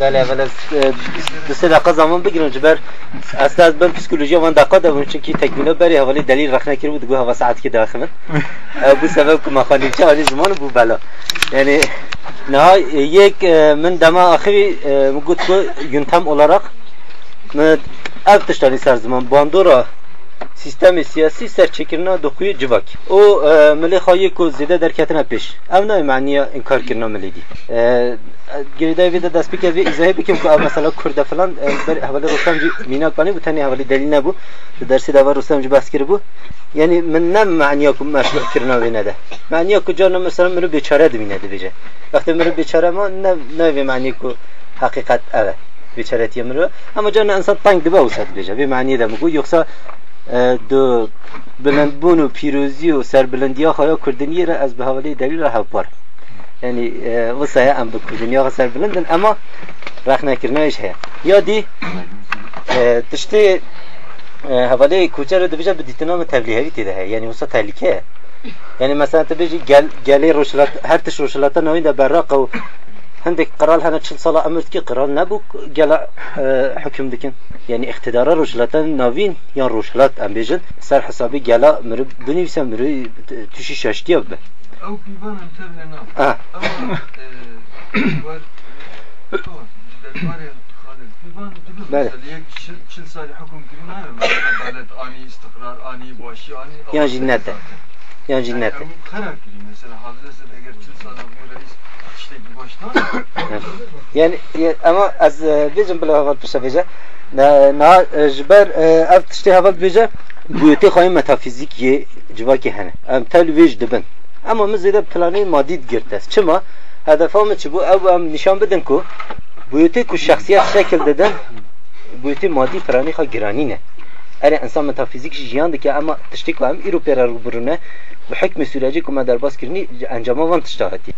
بله بله دو سه دقیقه زمان بگیرم جبر اصلا از بر پسیکولوژی وان دقیقه دارم چون که تکمیلا بری حوالی دلیل رخ نکرد بود گوه هوا ساعت که داخل بو سبب که مخالی چه حالی زمان بو بلا yani نه یک من dema آخری مگوت که yöntem olarak ev tiştani ser zaman bandora sistemi e, mili xayi ku zide derketine peş. Ev ne maniye inkar kirna mili di. E, geride bir de dest bike bir izahı bikim ku ev mesela Kürde falan e, ber havali Rustamcı minak bani bu tane havali delil ne bu. Dersi de var Rustamcı bas kiri bu. Yani min ne maniye ku meşru kirna ve ne de. Maniye ku canım mesela mini beçare de bine de bece. Vakti mini beçare ama ne ne ve maniye ku hakikat evet. beçareti emri ama canı insan tank dibe usat beja bir mani de mu yoksa دو بلندبون و پیروزی و سربلندی خواهی کردنی را از به حواله دلیل را یعنی وسایه ام به کردنی ها سر بلندن اما رخ نکرنایش هیا یا دی تشتی حواله کوچه رو دبیجه به دیتنام تبلیغی تیده هیا یعنی وسا تهلیکه یعنی مثلا تبیجی گل گلی روشلات هر تش روشلاتا نوین ده براق و هندك قرال هنا تشل صلاة أمرت كي قرال نبو جلا حكم دكن يعني اختدار رجلات نافين يان رجلات أم بيجن سر حسابي جلا مرب بنيسا مرب تشي شاشتي أب أو بيبان انتبهنا آه بله چل سال حکم کردن عدالت آنی استقرار آنی باشی آنی یا جنته یا جنته خراب کردی مثلا حافظه اگر چل سال رئیس yani ama az bizim bile havat pişavice na jber ev tişti havat bize buyuti xayim metafizik ye civaki hene em tel vej dibin ama biz de planı maddi girtes çima hedefamı çi bu ev em nişan bidin ku buyuti ku şahsiyet şekil dedin buyuti maddi planı xa girani ne اره انسان متافیزیک جیان دکه اما تشتی که هم ایرو پیرا رو برونه به حکم سولاجی که ما در باز کردنی انجام وان تشتاهتی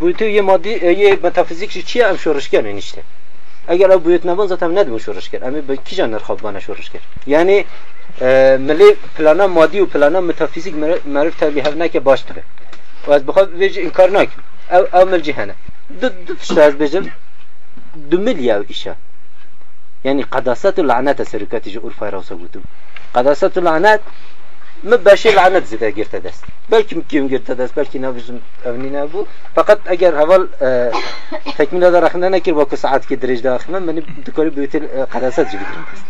بویتو یه مادی یه متافیزیک چیه هم شورشگر نیشته اگر او بویت نبان زاتم ندمو شورش کرد اما به کی جان نرخاب بانه شورش کرد یعنی ملی پلانا مادی و پلانا متافیزیک معرف تبلیغ نکه باش تره و از بخواد ویج انکار نک او او مل جهنه دو دو تشتا از بجم دو ملیه ایشا يعني قداسة اللعنات سركاتي جو أرفا روسا قلتم قداسة اللعنات ما باشي لعنات زيدا جرت دست بلكي مكيم جرت دست بلكي نابجم أبني نابو فقط أجر هول اه تكمل هذا رخنا نكر باكو ساعات كي درج داخلنا من دكوري بيوت قداسات جو بدرم دست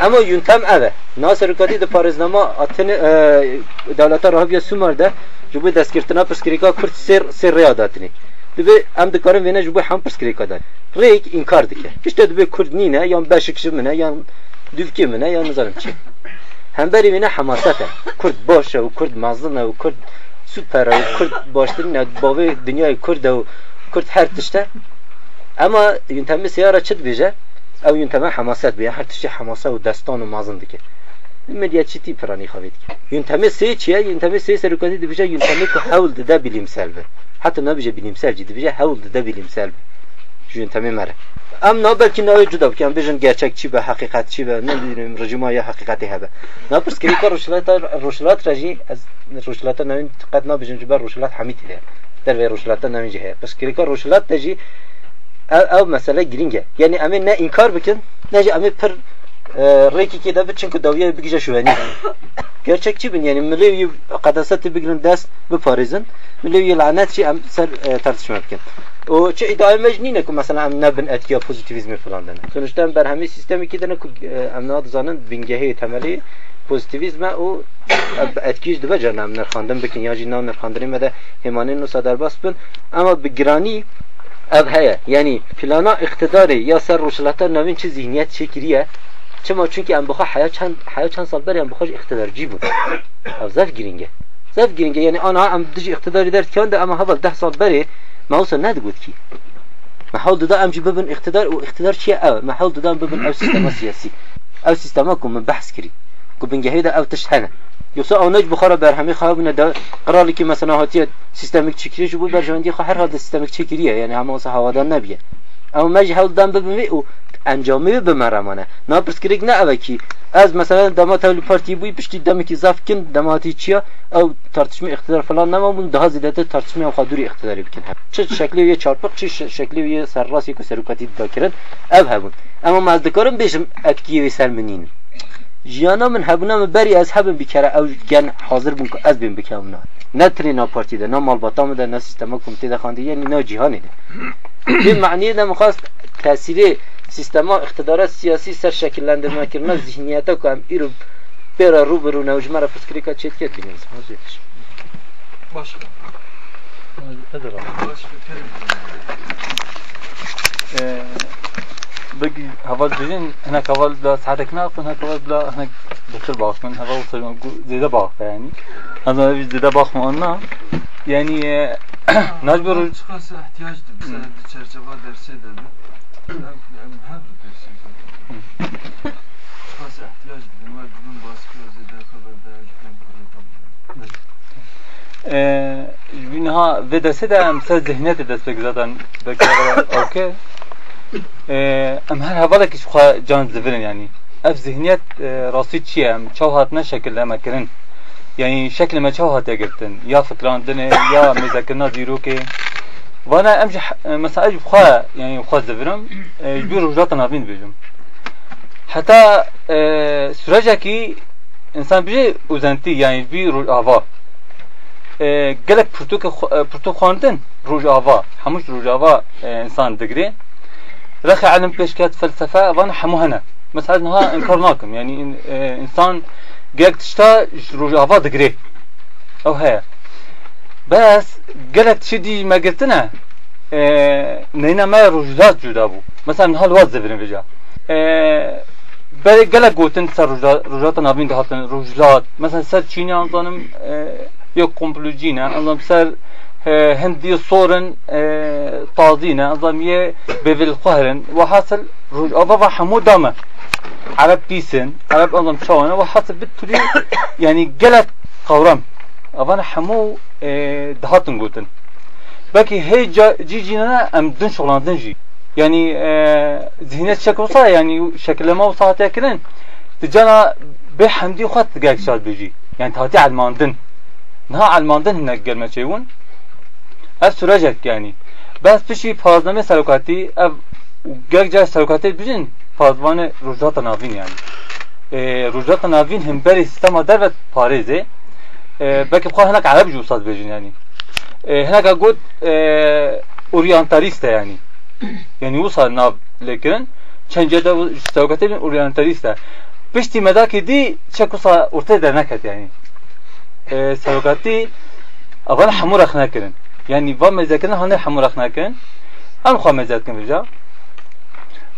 اما ينتم اوه ناصر کادی د پارزنامه اتن دولت راه بیا سومر ده جو دست گرتنا پرسکریکا کرد سر سر ریاداتنی دبی ام دکارم وینه جو هم پرسکریکا داد ریک inkar dike. İşte dibê Kurd nîne yan beşikşi mine yan düvkî mine yan nizanim çi. Hemberî wîne hemasete. Kurd baş e û Kurd mezin e û Kurd süper e û Kurd baştirîn e bavê dinyayê Kurd e û Kurd her tişte. Ama yöntemê siyara çi dibêje? Ew yönteme hemaset bûye. Her tiştê hemasa û destan û mezin dike. Medya çitî piranî xavê dike. Yönteme sê çi ye? Yönteme sê serokatî dibêje yöntemê ku hewl dide bilîmsel be. Hatta nabêje bilîmsel cî dibêje hewl dide bilîmsel be. yöntemi mere. Em na belki na cuda bikin bejin gerçekçi ve hakikatçi ve ne bileyim rejima ya hakikati hebe. Na pers kiri kar roşlata roşlat reji az roşlata na qad na bejin jibar roşlat hamit ile. Der ve roşlata na jihe. Pers kiri kar roşlat teji ev ev mesele giringe. Yani emin ne inkar bikin ne ji emin per reki ki da biçin ku daviye bigije şuveni. Gerçekçi bin yani milli kadasatı bigrin dest bu parizin. Milli lanet şey em ser tartışma bikin. O çe idare mecnine ku mesela em nebin etkiya pozitivizmi falan dene. Sonuçta em berhemi sistemi ki dene ku em nad zanın bingehi temeli pozitivizme o etkiyiz dibe can em nerxandin bikin ya jina nerxandin me de hemanin nusa derbas bin ama bi girani ev heye yani plana iktidarı ya ser roşlata nevin çi zihniyet çekiriye Çema çünkü em bixwe heya çend heya çend sal berê em bixwe iktidarcî bûn. Ev zef giringe. Zef giringe yani ana em dijî iktidarî derdikan de ama heval deh sal berê موصل نادق وذكي محاول دا أمجي ببن اقتدار واقتدار شيء أو محاول دا ببن أو سيستم سياسي أو سيستمكم من بحث كري كوبن جهيدا أو تشحنة يوسا أو نج بخارا برهمي خابنا دا قرار لكي مثلا هاتية سيستمك تشكري جو برجواندي خا هر هذا سيستمك تشكريه يعني هم وصا هوادا نبيه اما مجی هول دم ببینی و انجامی بمرمانه نا پرسکریک نه اوه کی از مثلا دما تولي پارتی بوی پشتی دمی کی زف کن دماتی چیا او tartışma iktidar falan nema bunu daha ziyade tartışma xaduri iktidari bikin çe şekli ye çarpık çe şekli ye serras ye serukati dakirin ev hebun ama mazdikarin beşim etkiye ve selmenin jiyana min hebuna min beri ez hebin bir kere ev gen hazır bun ez bin bikamna ne trina partide ne malbata mı da ne sistema komitede xandi yani ne cihani de bir ma'niye de mukhast tesiri sistema iktidara siyasi ser şekillendirme kirme zihniyete ku em iru pera ruberu nevjmara fikrika çetket biliniz. Hazretiş. Başka. هذا راه Başka terim. بقي هفضل بجين هناك هفضل بلا ساعتك ناقص هناك هفضل بلا هناك دكتور باخ من هفضل وصل زيادة باخ يعني هذا biz زيادة باخ ما yani Necmi Oruç. Çıkarsa ihtiyaçtır bize hmm. çerçeve dersi dedi. Hem hmm. her dersi dedi. Çıkarsa ihtiyaçtır. Ve bunun baskı özede kadar değerlikten kuruldu. Ee, günha vedesi de hem sen zihniyet edesek zaten bekler okey. Ee, hem her havada ki şu can zivirin yani. Ev zihniyet e, rastı çiye hem çav hatına şekilde mekirin. يعني شكل ما شو هاتا قلتن يا فكران دني يا مذاكرنا ديروكي وأنا امشي مساج بخوا يعني بخوا زبرم آه، جبير رجات نابين بيجم حتى أه سرجكي انسان بيجي وزنتي يعني بي روج آوا. أه قلق برتوك خو... آه، برتو خواندن روج آوا. حموش روج آوا آه، انسان دقري رخ علم بيشكات فلسفة وأنا حمو هنا مساج انها انكرناكم يعني انسان gelek تشتا روجاوا دقري او هيا بس gelek تشي دي ما قلتنا نينا ما روجات جدا بو مثلا هال واز زفرين بجا بله gelek قوتن سر روجات نابين دهاتن روجات مثلا سر چيني انظانم yok komplucine anlam ser هندي صورن طازينه أظن يه بفيل قهرن وحاصل رج أبا حمود دامه عرب بيسن عرب أظن شوانا وحاصل بالتولي يعني جلت قورم أظن حمو دهاتن قوتن بكي هي جي جينا أم دن شغلان دنجي يعني ذهنية شكل وصا يعني شكل ما وصات يكرن تجانا بحمدي خط تجاك شاد بيجي يعني تهاتي على الماندن نها علماندن هناك gelme çeyun ev sürecek yani bes pişi fazlame serokati ev gerçek serokati bizim fazvane rujata navin yani e, rujata navin hem beri sistema dervet Paris'e e, belki bu henak Arapça ustad bejin yani e, henak god e, orientalist yani yani usa nav lekin çencede serokati bin orientalist pişti medaki di çekusa ortaya dernek yani سرقتی اول حمو رخ نکردن یعنی و مزکن هنه حمو رخ نکردن هم خواه مزکن بجا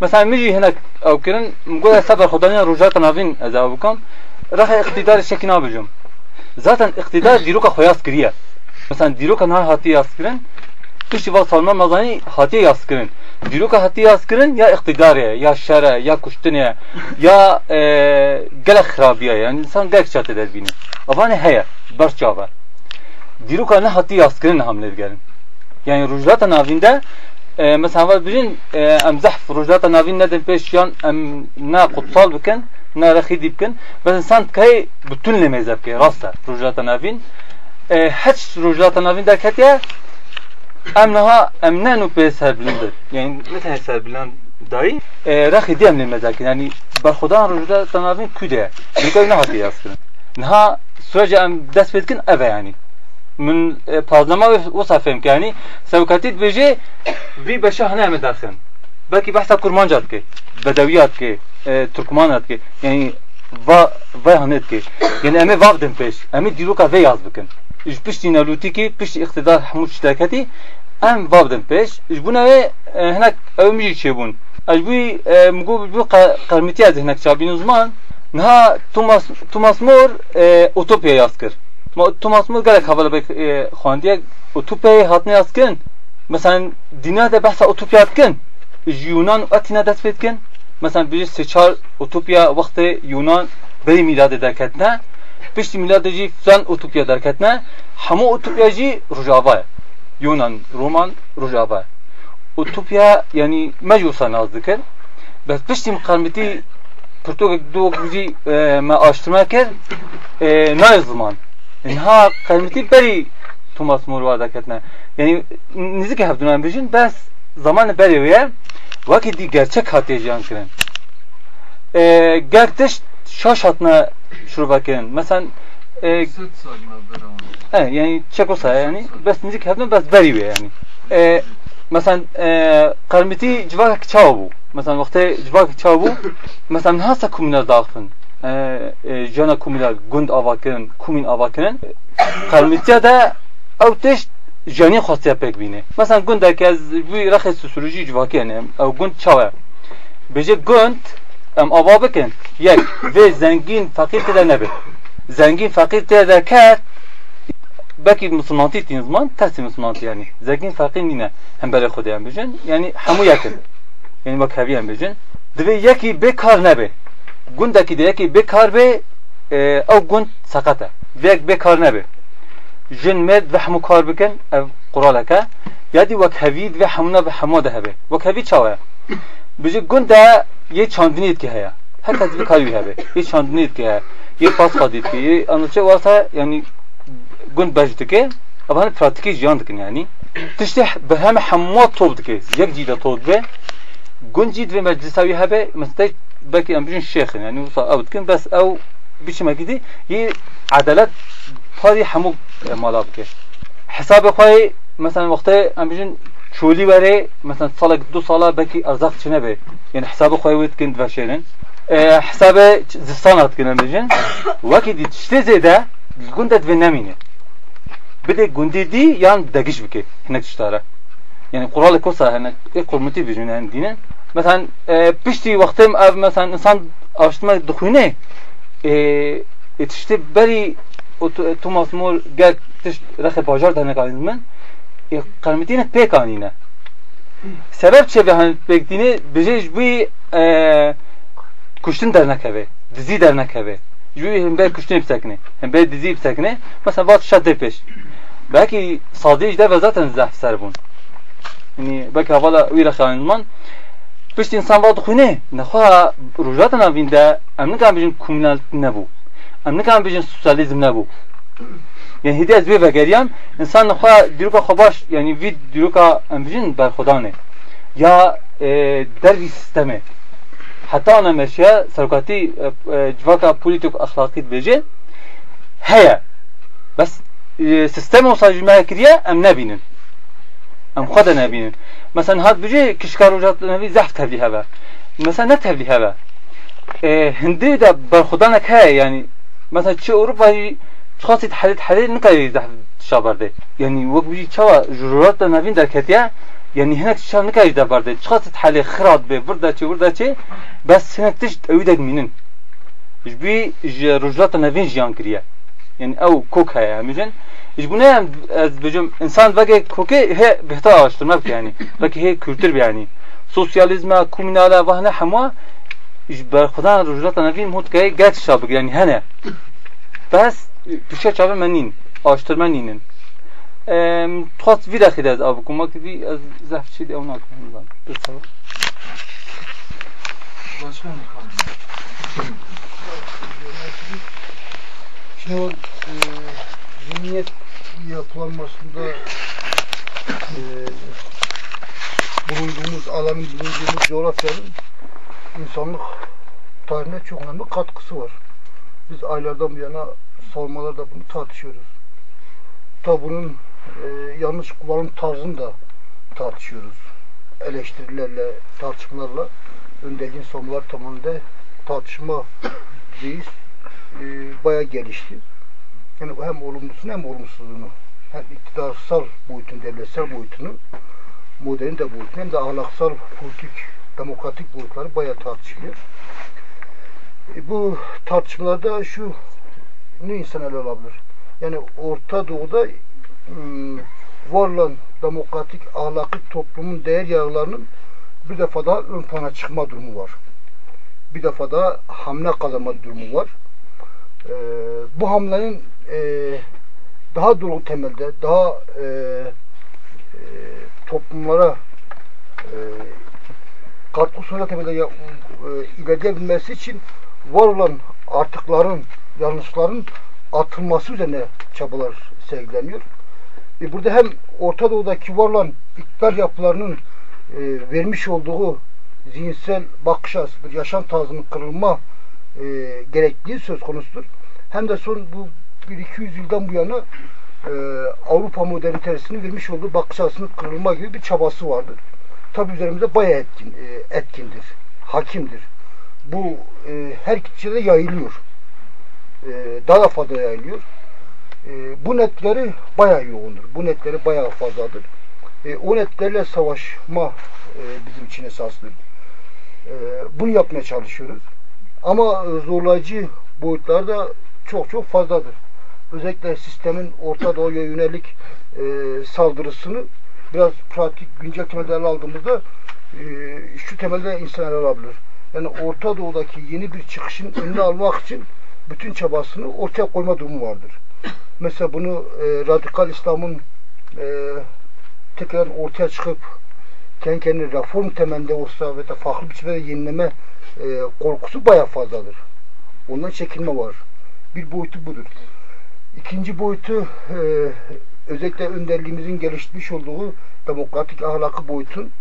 مثلا میجی هناك او کرن مقول سبر خداني روجات نافين از او بكم راح اقتدار شكل نابجم zaten اقتدار دیروکا خویاس کریه مثلا دیروکا نه هاتی یاس کرن پشتی وقت سالمان مزانی هاتی یاس کرن دیروکا هاتی یاس کرن یا اقتداره یا شره یا کشتنه یا گل خرابیه yani insan gel çatı der bini. Avane heye برچاوه دیروکا نه هاتی یاسکرین حمله گرن یعنی رجلات ناوینده مثلا اول بجین ام زحف رجلات ناوین ندن پیش یان ام نا قطال بکن نا رخیدی بکن بس انسان که بتون نمیزه بکن راسته رجلات ناوین هیچ رجلات ناوین در کتیه ام نها ام نانو به سر بلند yani مثل سر بلند دایی رخی دیم نمیزه کن yani برخدا رجلات ناوین کده دیگه نه هاتی یاسکرین نها سوچ ام دست بید کن اوه یعنی من پازنما وصفهم که یعنی سوکاتیت بجه وی بشه هنه همه دارخن بلکه بحثا کرمانجات که بدویات که ترکمانات که یعنی و و هنت که یعنی امه واب دم پیش امه دیروکا وی یاز بکن اش پشتی نلوتی که پشتی اقتدار حمود شتاکتی ام واب دم پیش اش بونه هناك او میجی چه بون اش بوی مگو بو قرمتی از هناك چابین زمان نها توماس توماس مور اوتوپیا یاز کرد ما توماس مور گلک حواله به خواندیه اوتوپیا هاتنه یاز کن مثلا دینا ده بحث اوتوپیا کن یونان اتینا دست بید کن مثلا بیش سه چهار اوتوپیا وقت یونان بری میلاد درکتنه پشت میلاد جی فلان اوتوپیا درکتنه همه اوتوپیا جی رجاوه یونان رومان رجاوه utopya yani mecbusa naz dikir. Bes piştim kalmeti Pırtok do güzi me araştırma kir e, ne zaman. Yani ha kalmeti beri Thomas More vada ketne. Yani nizik hafduna bijin bes zaman beri ve vakit di gerçek hatiye can kirin. E, gerçek şaş hatına şuruba kirin. Mesela e, Süt salına beraber. he, yani çek olsa yani bes nizik hafduna bes beri ve yani. E, مثلا قرمتی جواک چاو بو مثلا وقتی جواک چاو بو مثلا هستا کومینا داخن جانا کومیلا گند آواکرن کومین آواکرن قرنیتیا ده او تش جانی خواسته پک بینه مثلا گند که از وی رخ سوسولوژی جواکنه او گند چاوه بجه گند ام آوا بکن یک و زنگین فقیر تیده نبه زنگین فقیر تیده کت بکی مسلمانتی تین زمان تسی مسلمانتی یعنی زنگین فقیر نینه هم برای خودی هم بجن یعنی همو یکن یعنی با کبی هم بجن دوی یکی بکار نبه yeki bekar be e, ev gund sakata. Ve bekar nebe. Jin med ve hamu kar bikin ev kuralaka. Yadi vak hevid ve hamuna ve hamu da hebe. Vak hevid çava. Bejin gunda ye çandini etki haya. Herkes bir kar hebe. Ye çandini etki haya. Ye pas kadit ki. Ye anlatacak varsa yani gund baş dike ama hani pratiki jiyan dikin yani tişte be hem hamma tob dike yek cida tob be gund cid ve meclisavi habe mesela belki am bijin şeyhin yani usa av dikin bas ev biçime gidi yi adalet pari hamu mala dike hesabı koy mesela vakti am bijin çoli vere mesela salak du sala belki arzak çine be. Yani hesabı koy ve şeyin hesabı zistanat kine bijin vakit işte zede gundet ve nemine bide gundi di yan dagiş bike hinek tiştara. Yani kuralı kosa hani e kurmuti bir yani dinen mesela e, pişti vaktim ev mesela insan araştırma dukhune e, e tişte beri Thomas More gel tiş rakı bajar da ne kalın men e kalmetine pek anine sebep çe be hani beklediğini bize bir e, kuştun dernek eve dizi dernek eve جوی هم به کشتن بسکنه هم به دیزی بسکنه مثلا وقت شد پیش belki sadiye de ve zaten zahf serbun. Yani belki havala uyla xanman pişt insan vadı xune nexwa rujata navinde em nikan bijin komünalite nebu. Em nikan bijin sosyalizm nebu. Yani hidi ez ve geriyam insan nexwa diruka xabaş yani vid diruka em bijin berxodane. Ya e, dervi sisteme. Hatta ana meşya serkati e, civaka politik ahlakit beje heye. Bes سیستم olsa cümle kiriye em. Em xweda nebinin. Mesela hat bije kişkar ucat nevi zahf tevlih heve. Mesela ne tevlih heve? E, hindi de berxudanek heye yani. Mesela çi Avrupa'yı çıkası tahlil tahlil ne kadar zahf şabardı. Yani vak bije çava jururat da nevin derketiye yani hinek ne kadar da bardı. Çıkası tahlil xirad be burada çi burada çi bes hinek tiş evidek minin. Jbi jururat da nevin jiyan kiriye. Yani ev kok heye hemicin. İş bu ne az bejum insan vege koke he behta araştırmak yani. Belki he kültür yani. Sosyalizme, komünala ve hane hama iş ber Xudan rujata nevin mut ke get şabık yani hene. Bas düşe çabı menin araştırma ninin. Tuhat vida khidaz abu kuma ki az zafçi de ona. Başka ne kaldı? Şimdi o e, zihniyet yapılanmasında e, bulunduğumuz alanın, bulunduğumuz coğrafyanın insanlık tarihine çok önemli katkısı var. Biz aylardan bu yana savunmalarda bunu tartışıyoruz. Ta bunun e, yanlış kullanım tarzını da tartışıyoruz. Eleştirilerle, tartışmalarla önderliğin savunmalar tamamında tartışma değil, e, bayağı gelişti. Yani hem olumlusunu hem olumsuzluğunu hem iktidarsal boyutunu, devletsel boyutunu modern de boyutunu hem de ahlaksal, politik, demokratik boyutları bayağı tartışılıyor. E, bu tartışmalarda şu ne insan ele alabilir? Yani Orta Doğu'da ıı, var olan demokratik, ahlaklı toplumun değer yargılarının bir defa daha ön plana çıkma durumu var. Bir defa daha hamle kazanma durumu var. Ee, bu hamlenin e, daha dolu temelde, daha e, e, toplumlara e, katkısına temelde ya, e, ilerleyebilmesi için var olan artıkların, yanlışların atılması üzerine çabalar sergileniyor. E, burada hem Orta Doğu'daki var olan iktidar yapılarının e, vermiş olduğu zihinsel bakış açısıdır, yaşam tarzının kırılma e, gerektiği söz konusudur. Hem de son bu 1-200 yıldan bu yana e, Avrupa modernitesinin vermiş olduğu bakış açısının kırılma gibi bir çabası vardır. Tabi üzerimizde bayağı etkin, e, etkindir, hakimdir. Bu e, her kitlede yayılıyor. E, daha da fazla yayılıyor. E, bu netleri bayağı yoğundur. Bu netleri bayağı fazladır. E, o netlerle savaşma e, bizim için esasdır. E, bunu yapmaya çalışıyoruz. Ama zorlayıcı boyutları da çok çok fazladır. Özellikle sistemin Orta Doğu'ya yönelik e, saldırısını biraz pratik güncel temelde ele aldığımızda e, şu temelde insan ele alabilir. Yani Orta Doğu'daki yeni bir çıkışın önüne almak için bütün çabasını ortaya koyma durumu vardır. Mesela bunu e, radikal İslam'ın e, tekrar ortaya çıkıp kendi kendine reform temelinde olsa ve de farklı biçimde yenileme e, korkusu baya fazladır. Ondan çekinme var. Bir boyutu budur. İkinci boyutu e, özellikle önderliğimizin geliştirmiş olduğu demokratik ahlakı boyutun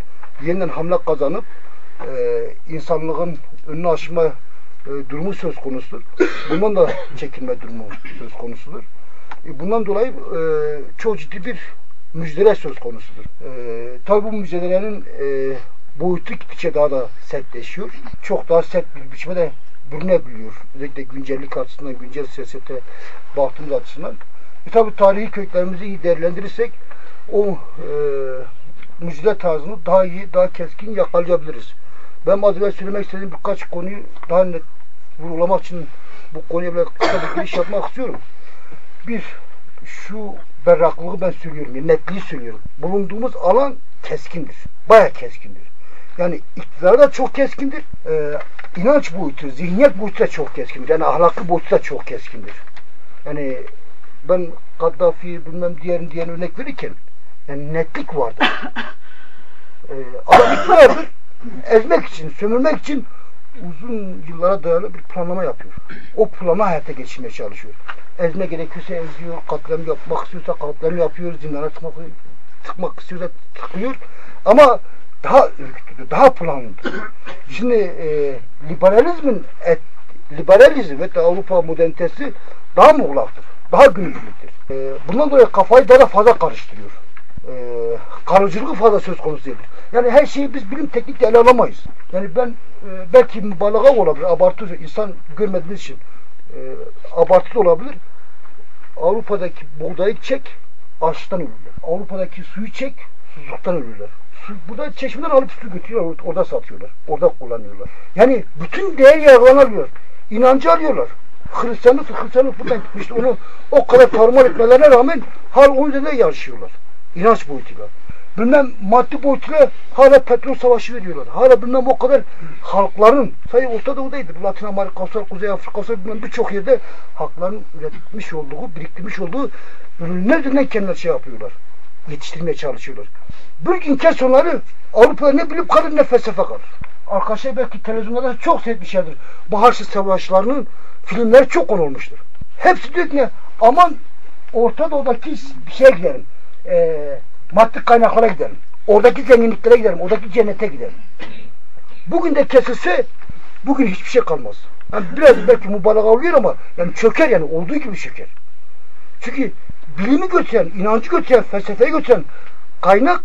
yeniden hamle kazanıp e, insanlığın önünü aşma e, durumu söz konusudur. Bundan da çekinme durumu söz konusudur. E, bundan dolayı e, çok ciddi bir müjdele söz konusudur. E, tabi bu müjdelerin e, boyutu gittikçe daha da sertleşiyor. Çok daha sert bir biçimde bürünebiliyor. Özellikle güncellik açısından, güncel siyasete baktığımız açısından. E tabi tarihi köklerimizi iyi değerlendirirsek o e, müjde tarzını daha iyi, daha keskin yakalayabiliriz. Ben az evvel söylemek istediğim birkaç konuyu daha net vurgulamak için bu konuya böyle kısa bir giriş yapmak istiyorum. Bir, şu berraklığı ben söylüyorum, netliği söylüyorum. Bulunduğumuz alan keskindir. Baya keskindir. Yani iktidar da çok keskindir. Ee, inanç boyutu, zihniyet boyutu da çok keskindir. Yani ahlaklı boyutu da çok keskindir. Yani ben Kaddafi bilmem diğer diğer örnek verirken yani netlik vardır. Ee, adam iktidardır. Ezmek için, sömürmek için uzun yıllara dayalı bir planlama yapıyor. O planı hayata geçirmeye çalışıyor. Ezme gerekiyorsa eziyor, katliam yapmak istiyorsa katliam yapıyor, zindana tıkmak, tıkmak istiyorsa tıkıyor. Ama daha ürkütücü, daha planlı. Şimdi e, liberalizmin et, liberalizm ve Avrupa modernitesi daha muğlaktır, daha günübirliktir. E, bundan dolayı kafayı daha fazla karıştırıyor. E, kalıcılığı fazla söz konusu değildir. Yani her şeyi biz bilim teknikle ele alamayız. Yani ben e, belki mübalağa olabilir, abartı insan görmediğimiz için e, abartı olabilir. Avrupa'daki buğdayı çek, açlıktan ölürler. Avrupa'daki suyu çek, susuzluktan ölürler. Su, burada çeşmeden alıp su götürüyorlar, orada satıyorlar, orada kullanıyorlar. Yani bütün değer yararlanıyor. İnancı alıyorlar. Hristiyanlık, Hristiyanlık buradan gitmişti. Onu o kadar tarumar etmelerine rağmen hal onun üzerinde yaşıyorlar. İnanç boyutuyla. Bilmem maddi boyutuyla hala petrol savaşı veriyorlar. Hala bilmem o kadar halkların, sayı Orta Doğu'daydı. Latin Amerika'sı, Kuzey Afrika'sı bilmem birçok yerde halkların üretmiş olduğu, biriktirmiş olduğu ürünler üzerinden kendileri şey yapıyorlar. Yetiştirmeye çalışıyorlar. Bir gün kes onları Avrupa'da ne bilip kalır ne felsefe kalır. Arkadaşlar belki televizyonlarda çok seyretmişlerdir. Baharşı savaşlarının filmleri çok konu olmuştur. Hepsi diyor ki? Aman Orta Doğu'daki şeye gidelim. Ee, maddi kaynaklara gidelim. Oradaki zenginliklere gidelim. Oradaki cennete gidelim. Bugün de kesilse bugün hiçbir şey kalmaz. Yani biraz belki mübalağa oluyor ama yani çöker yani olduğu gibi çöker. Çünkü bilimi götüren, inancı götüren, felsefeyi götüren kaynak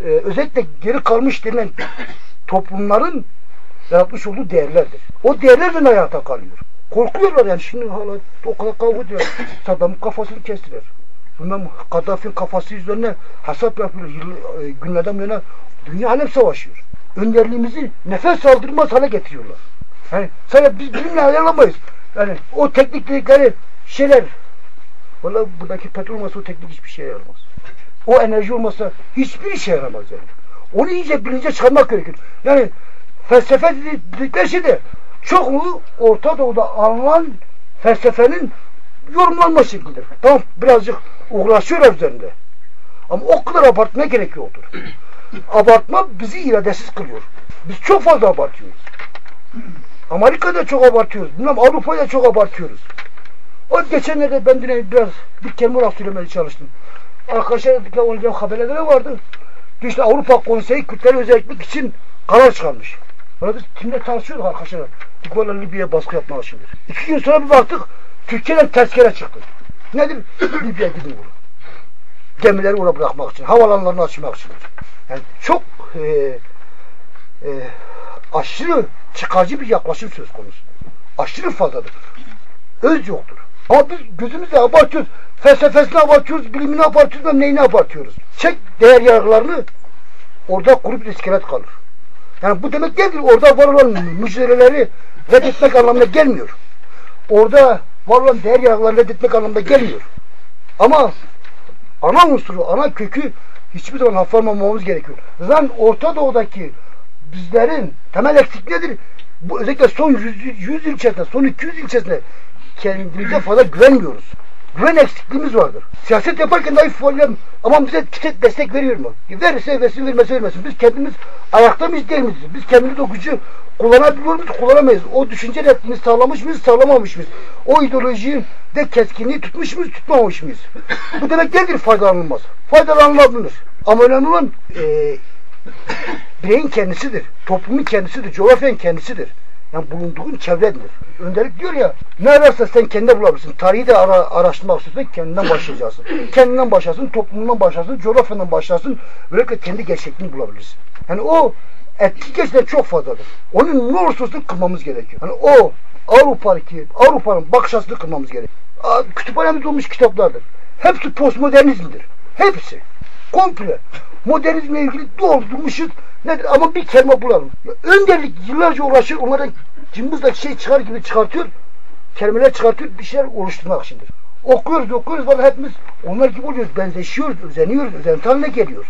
e, özellikle geri kalmış denilen toplumların yaratmış olduğu değerlerdir. O değerlerden hayata kalıyor. Korkuyorlar yani şimdi hala o kadar kavga ediyor. Saddam'ın kafasını kestiler. Bilmem Kaddafi'nin kafası üzerine hesap yapıyor. Yıl, e, günlerden yana dünya alem savaşıyor. Önderliğimizi nefes aldırmaz hale getiriyorlar. Yani sadece biz bilimle ayarlamayız. Yani o teknik dedikleri şeyler Valla buradaki petrol olmasa o teknik hiçbir şey yaramaz. O enerji olmasa hiçbir işe yaramaz yani. Onu iyice bilince çıkarmak gerekir. Yani felsefe dedikleri şey de çok mu Orta Doğu'da alınan felsefenin yorumlanma şeklidir. Tamam birazcık uğraşıyorlar üzerinde. Ama o kadar abartmaya gerek yoktur. abartma bizi iradesiz kılıyor. Biz çok fazla abartıyoruz. Amerika'da çok abartıyoruz. Bilmem Avrupa'da çok abartıyoruz. O geçenlerde ben yine biraz bir olarak söylemeye çalıştım. Arkadaşlar dedik ya olacak haberlerde ne vardı? İşte Avrupa Konseyi Kürtleri özellik için karar çıkarmış. Böyle biz kimle tartışıyorduk arkadaşlar. Dedik valla Libya'ya baskı yapmak içindir. İki gün sonra bir baktık Türkiye'den tezkere çıktı. Nedir? Libya gidin vurun. Gemileri oraya bırakmak için, havalanlarını açmak için. Yani çok e, e, aşırı çıkarcı bir yaklaşım söz konusu. Aşırı fazladır. Öz yoktur. Ama biz gözümüzle abartıyoruz. Felsefesini abartıyoruz, bilimini abartıyoruz, ve neyini abartıyoruz. Çek değer yargılarını orada kurup bir iskelet kalır. Yani bu demek değil ki orada var olan mücadeleleri reddetmek anlamına gelmiyor. Orada var olan değer yargılarını reddetmek anlamına gelmiyor. Ama ana unsuru, ana kökü hiçbir zaman hafiflemememiz gerekiyor. Zaten Orta Doğu'daki bizlerin temel eksik nedir? Bu özellikle son 100, 100 yıl içerisinde, son 200 yıl içerisinde kendimize fazla güvenmiyoruz. Güven eksikliğimiz vardır. Siyaset yaparken dahi problem ama bize tüket destek veriyor mu? Verirse versin, vermezse vermesin. Biz kendimiz ayakta mıyız değil miyiz? Biz kendimiz o gücü kullanabiliyor muyuz? Kullanamayız. O düşünce netliğini sağlamış mıyız? Sağlamamış mıyız? O ideolojiyi de keskinliği tutmuş muyuz? Tutmamış mıyız? Bu demek değildir faydalanılmaz. Faydalanılabilir. Ama önemli olan e, bireyin kendisidir. Toplumun kendisidir. Coğrafyanın kendisidir. Yani bulunduğun çevredir. Önderlik diyor ya, ne ararsa sen kendine bulabilirsin. Tarihi de ara, araştırmak istiyorsan kendinden başlayacaksın. kendinden başlasın, toplumundan başlasın, coğrafyandan başlasın. Böylelikle kendi gerçekliğini bulabilirsin. Yani o etki gerçekten çok fazladır. Onun ne olursa olsun kırmamız gerekiyor. Yani o Avrupa'daki, Avrupa'nın bakış açısını kırmamız gerekiyor. Kütüphanemizde olmuş kitaplardır. Hepsi postmodernizmdir. Hepsi. Komple. Modernizmle ilgili doldurmuşuz. Nedir? Ama bir kelime bulalım. Önderlik yıllarca uğraşır. Onlardan cımbızla şey çıkar gibi çıkartıyor. Kelimeler çıkartıyor. Bir şeyler oluşturmak içindir. Okuyoruz okuyoruz. Valla hepimiz onlar gibi oluyoruz. Benzeşiyoruz. Özeniyoruz. Özenti haline geliyor.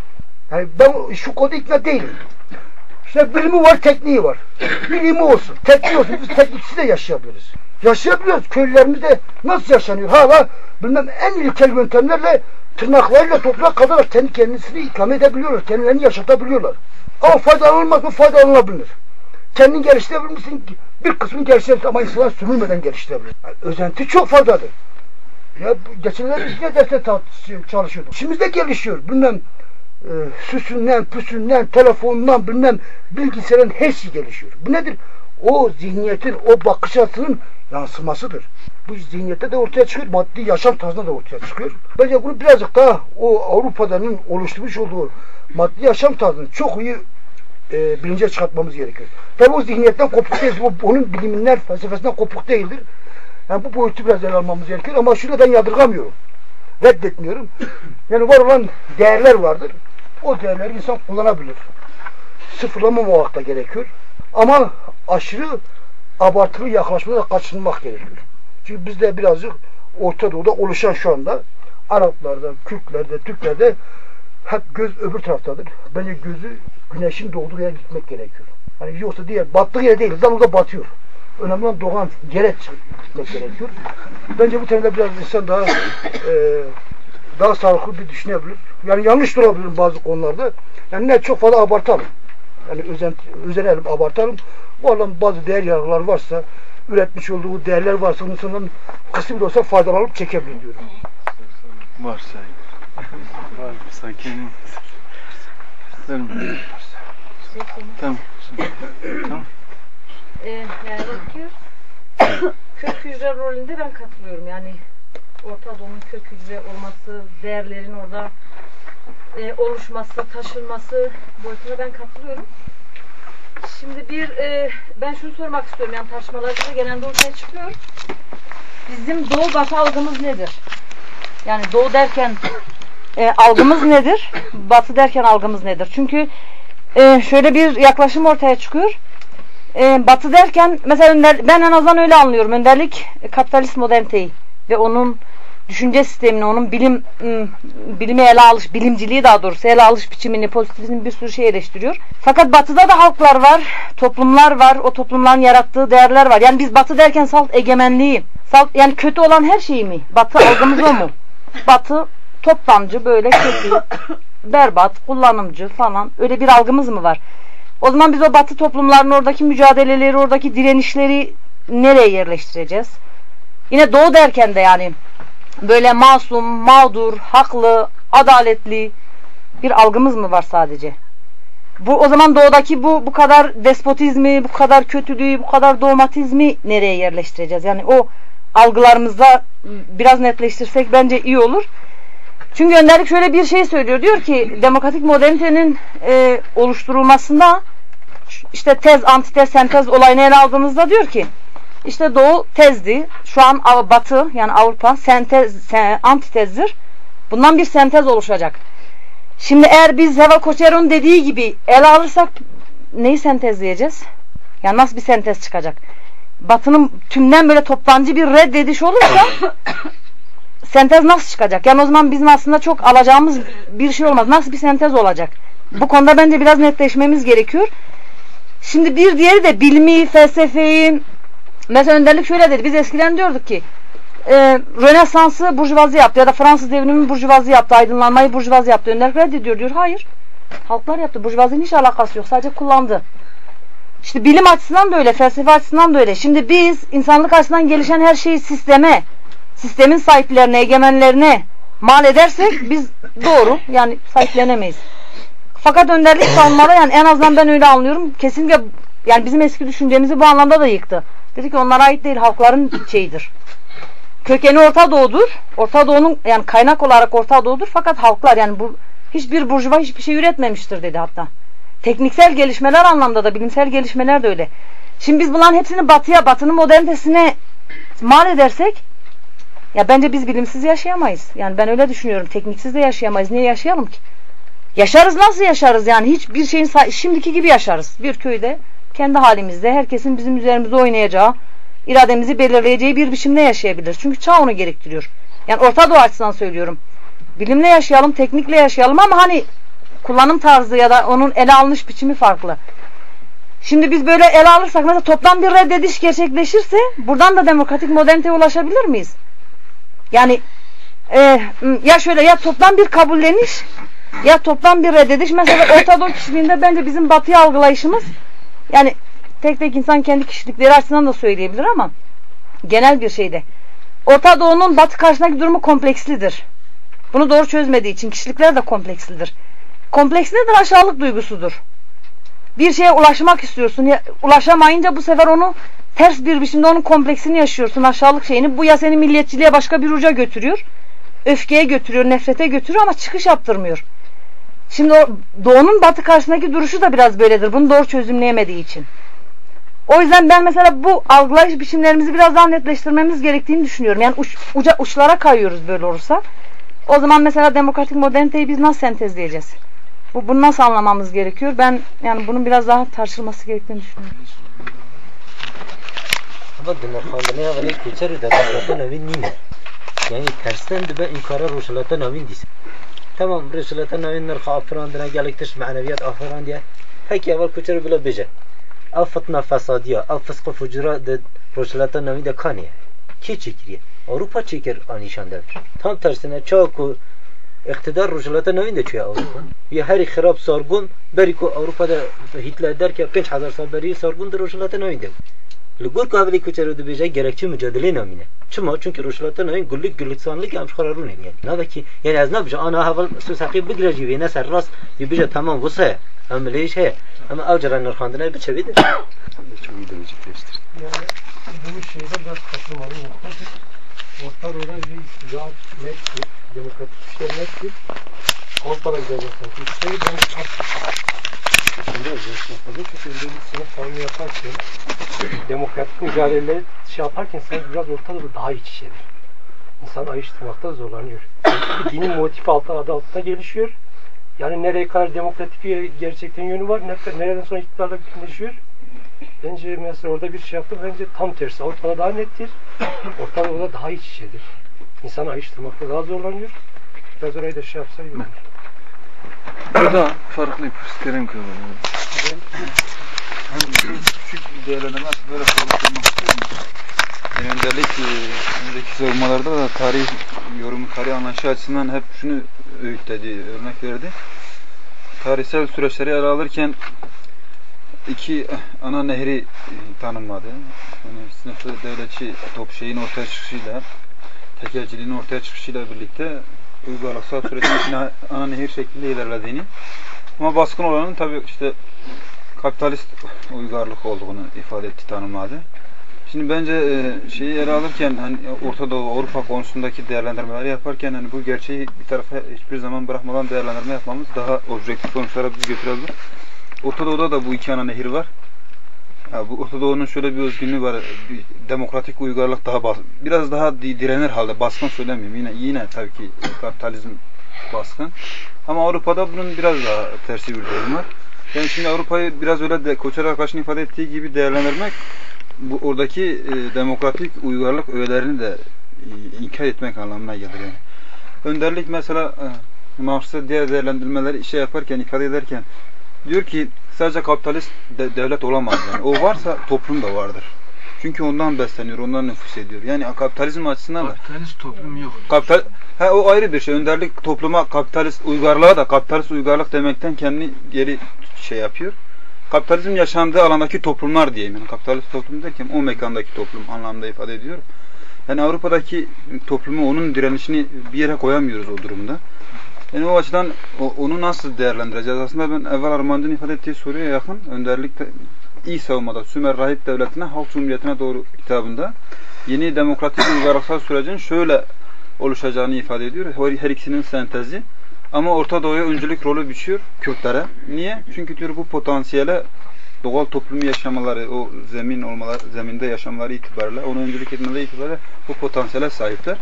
Yani ben şu konuda ikna değilim. İşte bilimi var, tekniği var. Bilimi olsun, tekniği olsun. Biz tekniksiz de yaşayabiliriz. Yaşayabiliyoruz. Köylerimizde nasıl yaşanıyor? Hala bilmem en ilkel yöntemlerle tırnaklarıyla toprak kazarak kendi kendisini ikame edebiliyorlar. Kendilerini yaşatabiliyorlar. Ama faydalanılmaz mı? Faydalanılabilir. Kendini geliştirebilir misin? Bir kısmını geliştirebilirsin ama insanlar sömürmeden geliştirebilir. Yani özenti çok fazladır. Ya geçenlerde biz ne derste çalışıyorduk. İçimizde gelişiyor. Bilmem e, süsünden, püsünden, telefonundan, bilmem bilgisayarın her şey gelişiyor. Bu nedir? O zihniyetin, o bakış açısının yansımasıdır. Bu zihniyette de ortaya çıkıyor, maddi yaşam tarzında da ortaya çıkıyor. Bence bunu birazcık daha o Avrupa'danın oluşturmuş olduğu maddi yaşam tarzını çok iyi e, bilince çıkartmamız gerekiyor. Tabi o zihniyetten kopuk değiliz. O, onun biliminden, felsefesinden kopuk değildir. Yani bu boyutu biraz ele almamız gerekiyor ama şunu ben yadırgamıyorum. Reddetmiyorum. Yani var olan değerler vardır. O değerleri insan kullanabilir. Sıfırlamamak da gerekiyor. Ama aşırı abartılı yaklaşmada kaçınmak gerekiyor. Çünkü bizde birazcık Orta Doğu'da oluşan şu anda Araplarda, Kürtlerde, Türklerde hep göz öbür taraftadır. Bence gözü güneşin doğduğu yere gitmek gerekiyor. Hani yoksa diğer battığı yere değil, zaten orada batıyor. Önemli olan doğan yere gitmek gerekiyor. Bence bu temelde biraz insan daha e, daha sağlıklı bir düşünebilir. Yani yanlış durabilir bazı konularda. Yani ne çok fazla abartalım. Yani özen, özenelim, abartalım. Bu alan bazı değer yargılar varsa, üretmiş olduğu değerler varsa, insanın kısmı da olsa faydalanıp çekebilir diyorum. Varsa. Var sakin. Tamam. Tamam. Tamam. Ee, yani bakıyor. kök hücre rolünde ben katılıyorum. Yani Orta Doğu'nun kök hücre olması, değerlerin orada e, oluşması, taşınması boyutuna ben katılıyorum. Şimdi bir, e, ben şunu sormak istiyorum. Yani tartışmalarda genelde ortaya çıkıyor. Bizim doğu batı algımız nedir? Yani doğu derken e, algımız nedir? Batı derken algımız nedir? Çünkü e, şöyle bir yaklaşım ortaya çıkıyor. E, batı derken mesela önder, ben en azından öyle anlıyorum. Önderlik kapitalist moderniteyi ve onun düşünce sistemini, onun bilim ım, bilime ele alış, bilimciliği daha doğrusu ele alış biçimini, pozitivizmi bir sürü şey eleştiriyor. Fakat batıda da halklar var, toplumlar var, o toplumların yarattığı değerler var. Yani biz batı derken salt egemenliği, salt yani kötü olan her şeyi mi? Batı algımız o mu? Batı toptancı böyle kötü berbat, kullanımcı falan öyle bir algımız mı var? O zaman biz o batı toplumların oradaki mücadeleleri, oradaki direnişleri nereye yerleştireceğiz? Yine doğu derken de yani böyle masum, mağdur, haklı, adaletli bir algımız mı var sadece? Bu o zaman doğudaki bu bu kadar despotizmi, bu kadar kötülüğü, bu kadar dogmatizmi nereye yerleştireceğiz? Yani o algılarımızda biraz netleştirsek bence iyi olur. Çünkü önderlik şöyle bir şey söylüyor. Diyor ki demokratik modernitenin e, oluşturulmasında işte tez, antitez, sentez olayını ele aldığımızda diyor ki işte Doğu tezdi. Şu an Batı yani Avrupa sentez, sen, antitezdir. Bundan bir sentez oluşacak. Şimdi eğer biz Heva Koçero'nun dediği gibi ele alırsak neyi sentezleyeceğiz? Yani nasıl bir sentez çıkacak? Batı'nın tümden böyle toptancı bir reddediş olursa sentez nasıl çıkacak? Yani o zaman bizim aslında çok alacağımız bir şey olmaz. Nasıl bir sentez olacak? Bu konuda bence biraz netleşmemiz gerekiyor. Şimdi bir diğeri de bilimi, felsefeyi mesela önderlik şöyle dedi. Biz eskiden diyorduk ki e, Rönesans'ı burjuvazi yaptı ya da Fransız devrimi burjuvazi yaptı, aydınlanmayı burjuvazi yaptı. Önderlik reddediyor diyor. Hayır. Halklar yaptı. Burjuvazinin hiç alakası yok. Sadece kullandı. İşte bilim açısından da öyle, felsefe açısından da öyle. Şimdi biz insanlık açısından gelişen her şeyi sisteme, sistemin sahiplerine, egemenlerine mal edersek biz doğru yani sahiplenemeyiz. Fakat önderlik savunmalı yani en azından ben öyle anlıyorum. Kesinlikle yani bizim eski düşüncemizi bu anlamda da yıktı. Dedi ki onlara ait değil halkların şeyidir. Kökeni Orta Doğu'dur. Orta Doğu'nun yani kaynak olarak Orta Doğu'dur fakat halklar yani bu hiçbir burjuva hiçbir şey üretmemiştir dedi hatta. Tekniksel gelişmeler anlamda da bilimsel gelişmeler de öyle. Şimdi biz bunların hepsini batıya, batının modernitesine mal edersek ya bence biz bilimsiz yaşayamayız. Yani ben öyle düşünüyorum. Tekniksiz de yaşayamayız. Niye yaşayalım ki? Yaşarız nasıl yaşarız yani? Hiçbir şeyin şimdiki gibi yaşarız. Bir köyde kendi halimizde herkesin bizim üzerimizde oynayacağı, irademizi belirleyeceği bir biçimde yaşayabilir. Çünkü çağ onu gerektiriyor. Yani Orta Doğu açısından söylüyorum. Bilimle yaşayalım, teknikle yaşayalım ama hani kullanım tarzı ya da onun ele alınış biçimi farklı. Şimdi biz böyle ele alırsak mesela toplam bir reddediş gerçekleşirse buradan da demokratik moderniteye ulaşabilir miyiz? Yani e, ya şöyle ya toplam bir kabulleniş ya toplam bir reddediş. Mesela Orta kişiliğinde bence bizim batıya algılayışımız yani tek tek insan kendi kişilikleri açısından da söyleyebilir ama genel bir şeyde. Orta Doğu'nun batı karşısındaki durumu komplekslidir. Bunu doğru çözmediği için kişilikler de komplekslidir. Kompleks nedir? Aşağılık duygusudur. Bir şeye ulaşmak istiyorsun. Ya, ulaşamayınca bu sefer onu ters bir biçimde onun kompleksini yaşıyorsun. Aşağılık şeyini. Bu ya seni milliyetçiliğe başka bir uca götürüyor. Öfkeye götürüyor, nefrete götürüyor ama çıkış yaptırmıyor. Şimdi o doğunun batı karşısındaki duruşu da biraz böyledir. Bunu doğru çözümleyemediği için. O yüzden ben mesela bu algılayış biçimlerimizi biraz daha netleştirmemiz gerektiğini düşünüyorum. Yani uç, uca, uçlara kayıyoruz böyle olursa. O zaman mesela demokratik moderniteyi biz nasıl sentezleyeceğiz? Bu, bunu nasıl anlamamız gerekiyor? Ben yani bunun biraz daha tartışılması gerektiğini düşünüyorum. Ama dinarxandinaya vali koçeri de devlete navin nime. Yani tersten de ben inkara roşalata navin dis. Tamam roşalata navin nırxa afrandına geliktiş maneviyat afran diye. Peki evvel koçeri bile beje. Ev fitna fesadiya, ev fıskı fucura de navin de kaniye. Ki çekiriye? Avrupa çeker anişan devir. Tam tersine çok iktidar roşalata navin de çöye Avrupa. Ya her xirab sargun beriku Avrupa'da Hitler der ki 5000 sal beri sargun da roşalata kabili kuçero de beje gerekçe mücadele namine. Çima çünkü roşalata navin güllük güllüksanlık yapmış kararı ne yani. Ne ki yani az ne bije ana haval söz hakik bigireci ve ne ser rast bir bije tamam bu se. Ama leş he. Ama avcaran nurkhandına bir çevidi. Yani bu şeyde biraz katılmalı noktadır. Orta Doğu'da bir iktidar nettir, demokratik güçler nettir. Avrupa'da güzel demokratik güçleri ben Şimdi özellikle çünkü önce bir sınıf tanımı yaparken demokratik mücadeleleri şey yaparken sen biraz Orta Doğu daha iç içedir. İnsan ayrıştırmakta zorlanıyor. Çünkü dinin motifi altı adı altında gelişiyor. Yani nereye kadar demokratik bir gerçekten yönü var, ne- nereden sonra iktidarla bütünleşiyor. Bence mesela orada bir şey yaptım. Bence tam tersi. Avrupa'da daha nettir. Orta Doğu'da daha iç içedir. İnsanı ayrıştırmakta daha zorlanıyor. Biraz orayı da şey yapsa iyi olur. Burada farklı püsklerin kılıyor. Hani küçük bir değerlendirme böyle konuşulmak istiyorum. E, önceki sormalarda da tarih yorumu, tarih anlayışı açısından hep şunu öğütledi, örnek verdi. Tarihsel süreçleri ele alırken iki ana nehri e, tanımladı. Yani sınıflı devletçi top şeyin ortaya çıkışıyla, tekelciliğin ortaya çıkışıyla birlikte uygarlıksal sürecin içine ana nehir şeklinde ilerlediğini ama baskın olanın tabi işte kapitalist uygarlık olduğunu ifade etti, tanımladı. Şimdi bence e, şeyi ele alırken hani Orta Doğu, Avrupa konusundaki değerlendirmeleri yaparken hani bu gerçeği bir tarafa hiçbir zaman bırakmadan değerlendirme yapmamız daha objektif sonuçlara bizi götürebilir. Orta Doğu'da da bu iki ana nehir var. Bu Orta Doğu'nun şöyle bir özgünlüğü var. Bir demokratik uygarlık daha bas biraz daha di- direnir halde. Baskın söylemiyorum. Yine yine tabii ki kapitalizm baskın. Ama Avrupa'da bunun biraz daha tersi bir durum var. Yani şimdi Avrupa'yı biraz öyle de Koçer arkadaşın ifade ettiği gibi değerlendirmek bu oradaki e, demokratik uygarlık öğelerini de e, inkar etmek anlamına gelir yani. Önderlik mesela e, Marx'ı diğer değerlendirmeleri şey yaparken, ifade ederken diyor ki sadece kapitalist de- devlet olamaz yani. O varsa toplum da vardır. Çünkü ondan besleniyor, ondan nüfus ediyor. Yani kapitalizm açısından da Kapitalist toplum yok. Kapital ha o ayrı bir şey. Önderlik topluma kapitalist uygarlığa da kapitalist uygarlık demekten kendini geri şey yapıyor. Kapitalizm yaşandığı alandaki toplumlar diyeyim. Yani kapitalist toplum derken o mekandaki toplum anlamda ifade ediyor. Yani Avrupa'daki toplumu onun direnişini bir yere koyamıyoruz o durumda. Yani o açıdan o- onu nasıl değerlendireceğiz? Aslında ben evvel Armand'ın ifade ettiği soruya yakın önderlikte iyi savunmada Sümer Rahip Devleti'ne Halk Cumhuriyeti'ne doğru kitabında yeni demokratik uygarlıksal sürecin şöyle oluşacağını ifade ediyor. Her, ikisinin sentezi. Ama Orta Doğu'ya öncülük rolü biçiyor Kürtlere. Niye? Çünkü diyor bu potansiyele doğal toplumu yaşamaları, o zemin olmaları, zeminde yaşamaları itibariyle, ona öncülük etmeleri itibariyle bu potansiyele sahipler.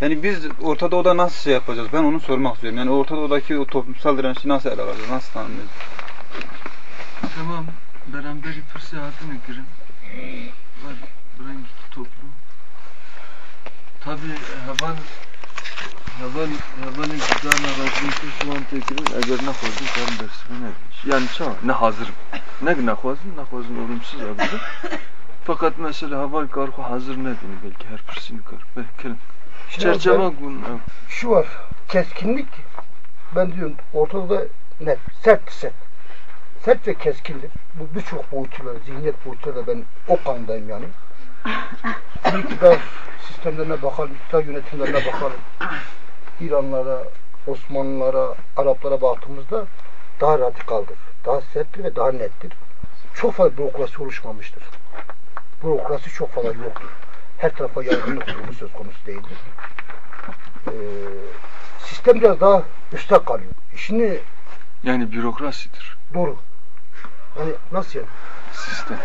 Yani biz Orta Doğu'da nasıl şey yapacağız? Ben onu sormak istiyorum. Yani Orta Doğu'daki o toplumsal direnci nasıl ele alacağız? Nasıl tanımlayacağız? Tamam. Beraberi pırsiyatını girin. Var rengi toplu. Tabi heval heval heval güzel aracın ki şu an tekirin eğer ne koydun karın dersine ne. Yani çağ ne hazırım. Ne ne koydun ne koydun olumsuz adı. Fakat mesela heval karku hazır ne dini belki her pırsini kar. Belki çerçeve şu var. Keskinlik ben diyorum ortada net. Sert sert. Sert ve keskindir. Bu birçok boyutuyla, zihniyet boyutuyla ben o kandayım yani. İktidar sistemlerine bakalım, iktidar yönetimlerine bakalım. İranlara, Osmanlılara, Araplara baktığımızda daha radikaldır. Daha serttir ve daha nettir. Çok fazla bürokrasi oluşmamıştır. Bürokrasi çok fazla yoktur. Her tarafa yaygınlık durumu söz konusu değildir. Ee, sistem biraz daha üstte kalıyor. Şimdi yani bürokrasidir. doğru. Hani nasıl yani? Sistem.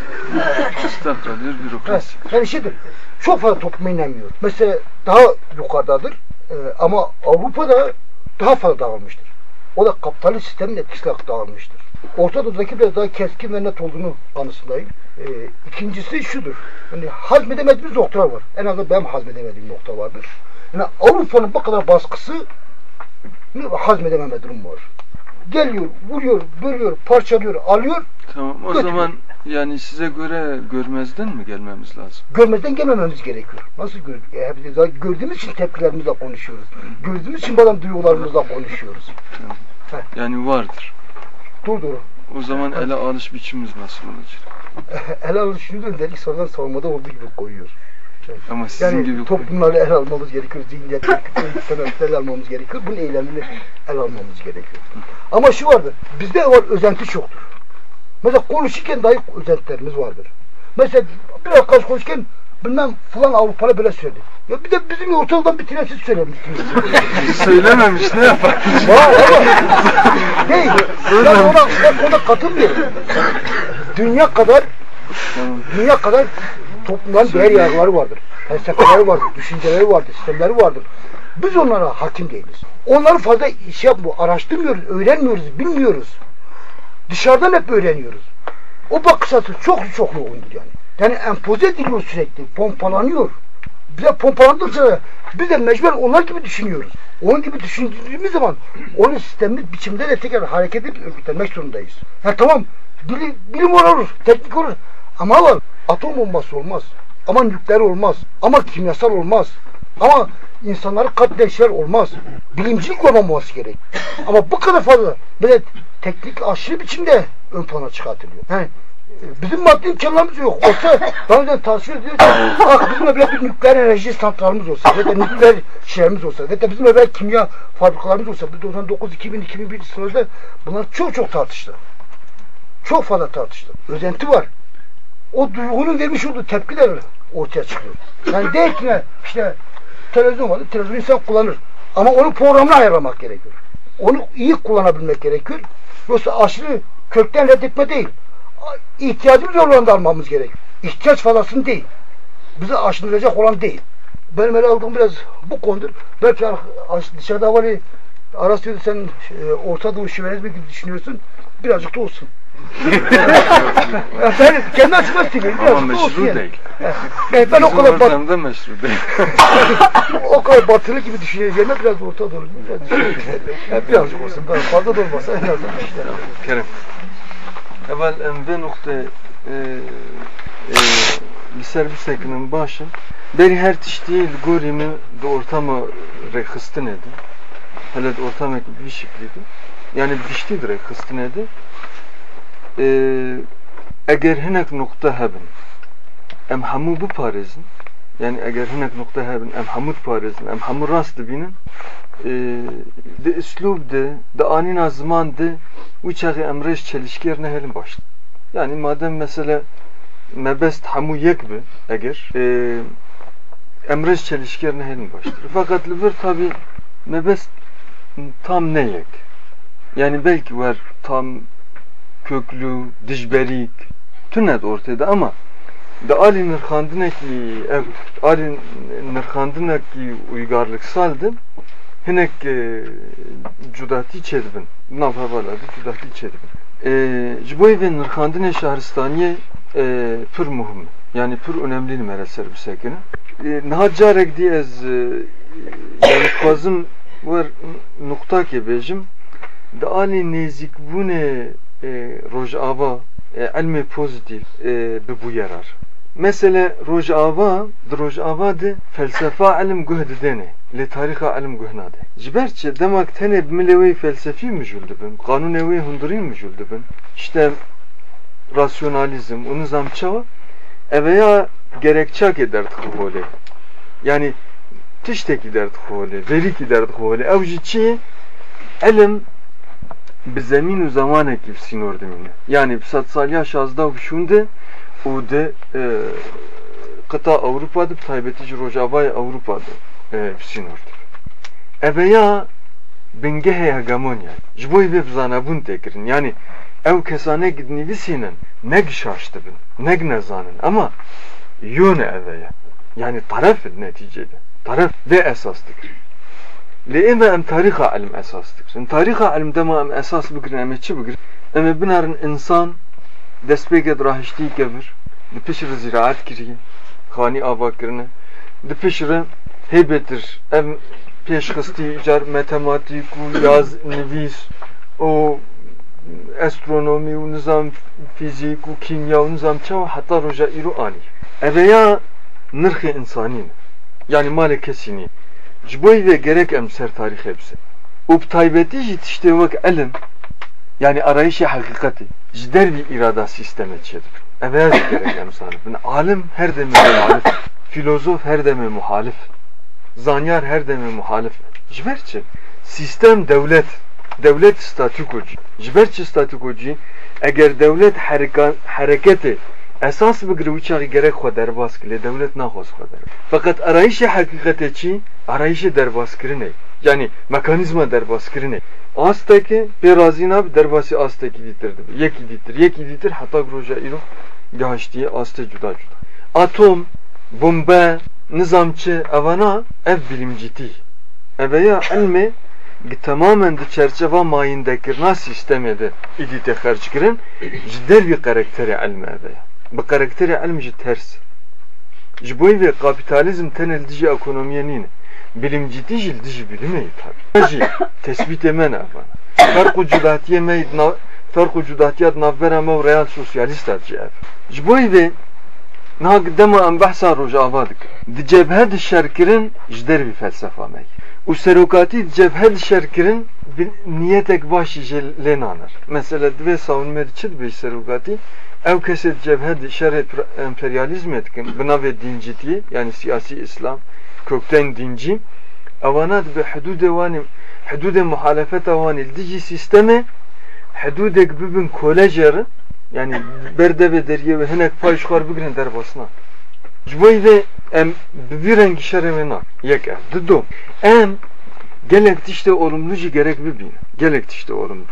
Sistem kalıyor bürokrasi. yani şeydir. Çok fazla topluma inemiyor. Mesela daha yukarıdadır. Ee, ama Avrupa'da daha fazla dağılmıştır. O da kapitalist sistemin etkisiyle dağılmıştır. Orta Doğu'daki biraz daha keskin ve net olduğunu kanısındayım. Ee, ikincisi şudur. Hani hazmedemediğimiz noktalar var. En azından benim hazmedemediğim nokta vardır. Yani Avrupa'nın bu kadar baskısı hazmedememe durumu var. Geliyor, vuruyor, bölüyor, parçalıyor, alıyor. Tamam o Götürüyor. zaman yani size göre görmezden mi gelmemiz lazım? görmezden gelmememiz gerekiyor. Nasıl gör? E, gördüğümüz için tepkilerimizle konuşuyoruz. Gördüğümüz için bazen duygularımızla konuşuyoruz. Yani vardır. Doğru doğru. O zaman ele alış biçimimiz nasıl olacak? El alışını da ilk sorulan savunmada olduğu gibi koyuyor. Ama sizin Yani gibi toplumları el almamız gerekiyor, zihniyetleri, temelde el almamız gerekiyor, bunun eylemini el almamız gerekiyor. Ama şu vardır, bizde var özenti çoktur. Mesela konuşurken dahi özentilerimiz vardır. Mesela bir arkadaş konuşurken bilmem falan Avrupalı böyle söyledi. Ya bir de bizim ortadan bir tane siz söylemişsiniz. söylememiş ne yapar? Var ama değil. Ben ona, ben ona katılmıyorum. Dünya kadar dünya kadar toplumların değer yargıları vardır. Felsefeleri vardır, düşünceleri vardır, sistemleri vardır. Biz onlara hakim değiliz. Onları fazla iş yapmıyor, araştırmıyoruz, öğrenmiyoruz, bilmiyoruz. Dışarıdan hep öğreniyoruz. O bakış açısı çok çok yoğundur yani. Yani empoze ediliyor sürekli, pompalanıyor. Bize pompalandıkça biz de mecbur onlar gibi düşünüyoruz. Onun gibi düşündüğümüz zaman onun sistemli biçimde de tekrar hareket edip örgütlenmek zorundayız. Ha tamam, bilim, bilim olur, teknik olur. Ama var, atom bombası olmaz. Ama nükleer olmaz. Ama kimyasal olmaz. Ama insanları katleyen olmaz. Bilimcilik olmaması gerek. Ama bu kadar fazla böyle teknik aşırı biçimde ön plana çıkartılıyor. Yani bizim maddi imkanlarımız yok. Olsa daha önce ediyor ki ah bizim böyle bir nükleer enerji santralımız olsa da nükleer şeylerimiz olsa da bizim böyle kimya fabrikalarımız olsa biz 99 2000 2001 sınırda bunlar çok çok tartıştı. Çok fazla tartıştı. Özenti var. O duygunun vermiş olduğu tepkiler ortaya çıkıyor. Yani değil ki işte televizyon var, televizyon insan kullanır. Ama onu programına ayarlamak gerekiyor. Onu iyi kullanabilmek gerekiyor. Yoksa aşırı kökten reddetme değil. İhtiyacımız olan da almamız gerekiyor. İhtiyaç falasını değil. Bize aşındıracak olan değil. Benim ele aldığım biraz bu konudur. Belki dışarıda var arası sen e, Orta Doğu şivenizmi gibi düşünüyorsun. Birazcık da olsun. ben kendi açımdan söylüyorum. Ama da meşru yani. değil. Ben, ben o kadar bat, ortamda meşru değil. o kadar batılı gibi düşüneceğime biraz orta doğru biraz. Yani birazcık olsun. Fazla da olmasa en azından işte. Kerem. Evvel ve nokta e, e, li servisekinin başın beri her tiştiği gorimi de ortama rekhıstin edi. Hele de ortama bir şekliydi. Yani dişti de rekhıstin edi. Eğer hinek nokta hebin em hamu bu parezin yani eğer hinek nokta hebin em hamut parezin em hamu rast dibinin e, de üslub de de anina zaman de uçağı emreş çelişkilerine helin başladı. Yani madem mesela mebest hamu yek bi eğer e, emreş çelişkilerine helin başladı. Fakat liver tabi mebest tam ne yek? Yani belki var tam köklü, dijberik, tünet ortada ama da Ali nırkandınaki ev Ali nırkandınaki uygarlık saldı hinek e, cudati çedbin nav havaladı cudati çedbin e, jiboy ve nırkandine şahristaniye e, pür muhim. Yani pür önemli mereser bir sekine e, nahacarek diye e, yani fazım var nokta ki bejim da Ali nezik bu ne e, rojava e, ilmi pozitif e, bu yarar. Mesela rojava, rojava de felsefa ilim guhd dene, li tariha ilim guhnade. Jiberçe demek tene milevi felsefi mi juldubun, kanunevi hundurin mi juldubun? İşte rasyonalizm, o nizam çava, eveya gerekçak ederdik hole. Yani tiştek ederdik hole, verik ederdik hole. Evci çi, ilim bi zemin û zamanekî sînor dimîne. Yani sed saliya şazda şunde û de e, qita Avrupa'da bi taybetî ji Rojavayê Avrupa'da e, sînor dibe. Eveya bingehê hegemonya ji bo vê bizanebûn tê kirin. Yani ew kesanek nivîsînin neg şaş dibin, neg nezanin ama yone eveya. Yani taraf neticede. Taraf ve esas dikir. لإما أم تاريخ علم أساس تكر إن تاريخ علم دما أم أساس بكر أم چی بكر أم بنارن إنسان دست بگد راهشتی dipişir ziraat kiriye khani ava kirine dipişir hebetir em peşkısti car matematik u yaz nivis o astronomi u nizam fizik u kimya u nizam çav hatta roja iru ani. Eveya nırhı insani yani male kesini. Cboy ve gerek em ser tarih hepsi. Up taybeti yetiştiği vak elim yani arayışı hakikati jder bir irada sisteme çedir. Evet gerek emsal. Alim her deme muhalif. Filozof her deme muhalif. Zanyar her deme muhalif. Jberçi sistem devlet devlet statükocu. Jberçi statükocu eğer devlet hareketi esas bigri uçağı gerek xwe derbas kile devlet naxwaz xwe der. Fakat arayışı hakikati çi arayışı derbas kirine. Yani mekanizma derbas kirine. Asteki bir razina bir derbasi asteki ditirdi. Yeki ditir, yeki ditir hatta groja iro gahştiye aste cuda cuda. Atom, bomba, nizamçı evana ev bilimciti. Eveya ilmi tamamen de çerçeve mayindekirna sistemede idi te xerç kirin jder bir karakteri ilmi eveya. Bu karakteri ilmi ji ters. Ji boy ve kapitalizm tenel diji ekonomiye nine. Bilimciti jil diji bilime tabi. Ji tespit emen evana. Farku cudatiye meyd farku cudatiyat navbera mev real sosyalist adji ev. Ji boy ve Nah dema em behsa rojava dik. Di cebhe di şerkirin ji dervî felsefa me. û serokatî di cebhe di şerkirin bi niyetek başî jê lê. Mesela divê savunmê di çi dibêj serokatî ew kesê di cebhe di şerê emperyalizmê dikin bi navê dîncitiyê yani siyasî İslam kökten dîncî evana dibe hududê wanê hududê muhalefeta wanê li dijî sistemê hududek bibin kolejerin yani deriye ve hinek pay şuar bigrin derbasına. Cboy ve em bir rengi şeremena yek ev. Dudu. Em gelek tişte olumlucu gerek bibin. Gelek tişte olumlu.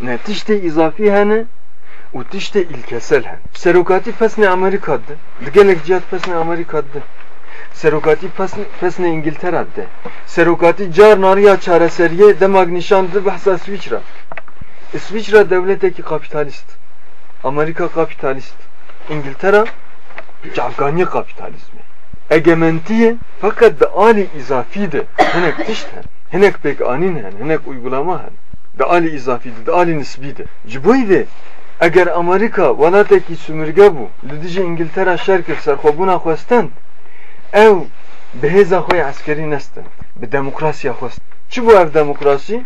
Ne tişte izafi hene u tişte ilkesel hen. Serokati pesne Amerika'dı. Gelek cihat pesne Amerika'dı. Serokati pesne, pesne İngiltere'de. Serokati car nariya çareseriye demag nişandı bahsa İsviçre. İsviçre devleteki kapitalist. Amerika kapitalist. İngiltere cavganya kapitalizmi. Egementiye fakat da ali izafi de henek tişten, henek pek anin hen, henek uygulama hen. Da ali izafi de, da ali nisbi de. De eğer Amerika valateki sümürge bu, lidici İngiltere şerkir serxobuna xwestin, ev beheza xoy askeri nestin, bi demokrasiya xwestin. Çi bu ev demokrasi?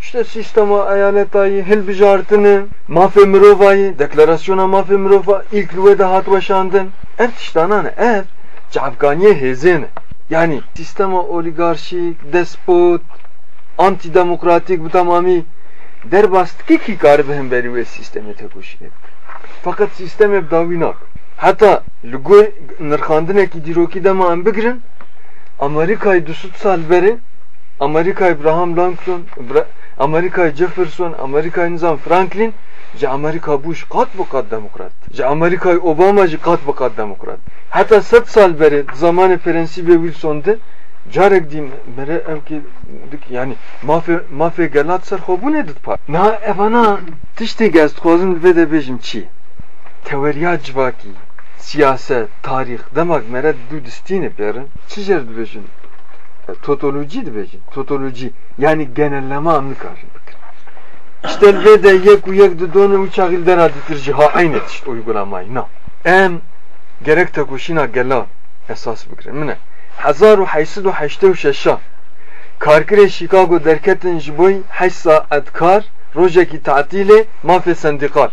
İşte sistema eyaletayı, hilbijartını, mafya mirovayı, deklarasyona mafya mirova ilk lüvede hat başandın. Ev tiştanane, ev cavganiye hezene. Yani sistema oligarşik, despot, antidemokratik bu derbast ki ki garibhem beri ve sisteme tekuşine. Fakat sistem hep davinak. Hatta lugu nırkandine ki diroki dema an bigirin Amerika'yı dusut sal beri Amerika Abraham Lincoln, Amerika Jefferson, Amerika Nizam Franklin, ji Amerika Bush qat bu qat demokrat. Ji Amerika Obama ji qat bu qat demokrat. Hatta 100 sal beri zamanı Prensibe Wilson'de carek diyeyim mere ev ki dik yani mafya mafya gelat ser xobun edit pa. Na evana tişte gest xozum ve de bejim çi. Teoriya civaki siyaset, tarih demek mere du distine perin. Çijer dibejin totoloji dibecin. Totoloji yani genelleme anlı karşılık. İşte ve de yek u yek de donu uçak ilden aditirci ha aynı işte uygulamayı. Na. Em gerek te kuşina gela esas bikre. Mine. Hazar u haysid u haşte u şeşa. Karkire Chicago derketin jiboy haş saat kar rojeki tatile mafe sendikal.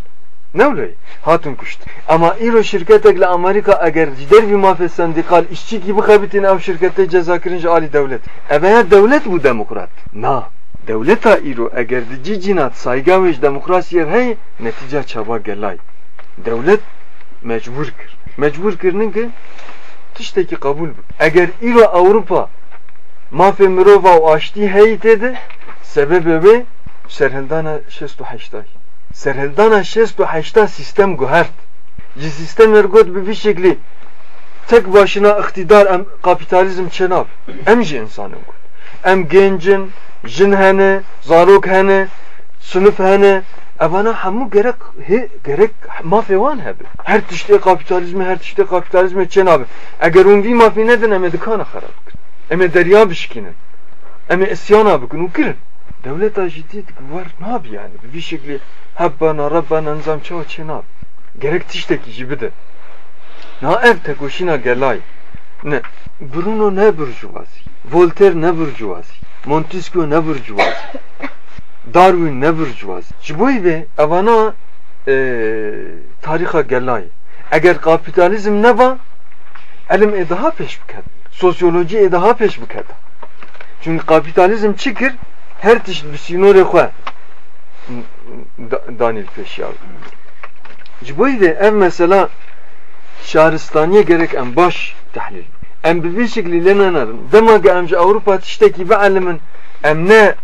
Ne oluyor? Hatun kuştu. Ama İro şirketekle Amerika eğer gider bir mafya sendikal işçi gibi kabitin ev şirkete ceza kırınca ali devlet. Evaya devlet bu demokrat. Na. Devleta İro eğer dici cinat saygı ve demokrasiye hey netice tişteki kabul bu. Eğer İro Avrupa mafya mirova o açtı heytede sebebi serhildana şestu haştay. Serhildana şestu haşta sistem guhert. Ji sistem ergot bi tek başına iktidar em kapitalizm çenav. Em ji insanın gut. Em gencin, jin hene, zarok sınıf hene, evana hamu gerek he, gerek mafevan hebe. Her tişte kapitalizmi, her tişte kapitalizmi çenav. Eğer un vi mafi nedin eme dikana harap kır. Eme derya bişkinin. Eme isyana bükün, ukirin. Devlet ajiti var ne yap yani? Bir şekli Habbana Rabbana nizam çava çenav. Gerek tişteki gibi de. Na ev tekoşina gelay. Ne? Bruno ne burjuvazi? Voltaire ne burjuvazi? Montesquieu ne burjuvazi? Darwin ne burjuvazi? Jiboy ve evana e, tariha gelay. Eğer kapitalizm ne var? Elim e daha peş biket. Sosyoloji e daha peş biket. Çünkü kapitalizm çıkır her tiş bir sinore xwe danil peşya. Ciboy de ev mesela şahristaniye gerek en baş tahlil. Em bir şekli lenanarın. Dema emci Avrupa tişteki bir alimin em ne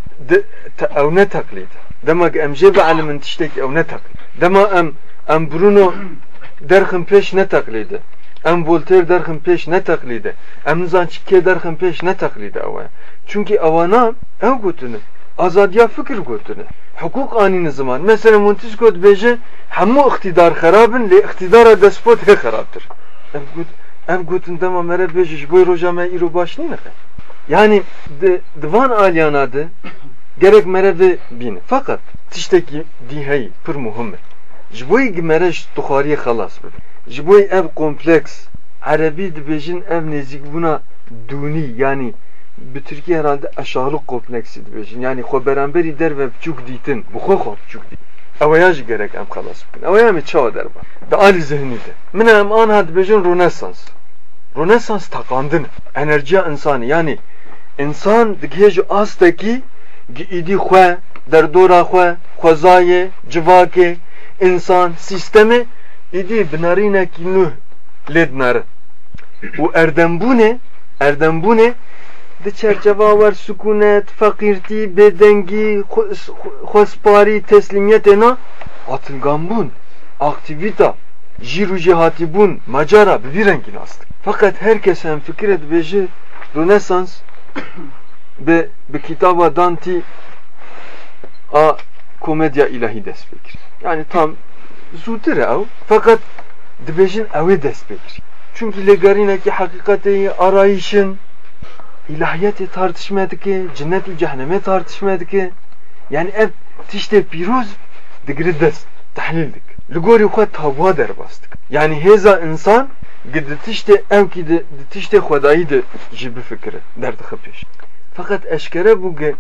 ne taklid. Dema ki emci bir alimin tişteki ev ne taklid. Dema em em Bruno derxin peş ne taklidi. Em Voltaire derxin peş ne taklidi. Em nizan çikke derxin peş ne avaya. Çünkü avana ev gutunu. Azadiya fikir gutunu. Hukuk anini zaman. Mesela Montesquieu beje hemû iktidar xerabin li iktidara despot he. Ev gut ev gutun dema mere Yani divan alyanadı gerek mere ve bin. Fakat tişteki dihey pır muhim. ji bo gimereş tuxariye xelas bide ji bo ev kompleks Erebî dibêjin ev nêzîkbûna dûnî yani bi Türkiye herhalde aşağılık kompleksi dibêjin yani xwe beramberî derve biçûk dîtin bi xwe xwe biçûk dîtin Ew ji gerek em xelas bikin ew ya me çawa derba di alî zihnî de. Min em an hat dibêjin Rönesans. Rönesans takandin enerjiya insanî yani insan digihe ji astekî giîdî xwe derdora xwe xwezayê civakê insan sistemê îdî binarînekî nû lê dinare û erdembûnê erdembûnê di çerçeva wer sükunet, fakirtî, bêdengî, xwesparî, teslîmiyetê na hatılganbûn, aktivîta, jîr û jêhatîbûn, macara bi vî rengî nas. Fakat herkes hem fikir dibêje Rönesans bi bi kitaba Dante a komedya ilahi dest Yani tam zûtir e ew fakat dibêjin ew ê dest pê kir. Çünkü lêgerînekî hakikatê arayişin ilahiyeti tartışma dike, cennet û cehenneme tartışma dike. Yani ev tiştê pîroz digiri dest tehlil dik. Li gorî xwe tawa derbas dik. Yani hêza insan gidi tiştê ew kî di tiştê xwedayî de jî bifikire derdixe pêş. Fakat eşkere bû ge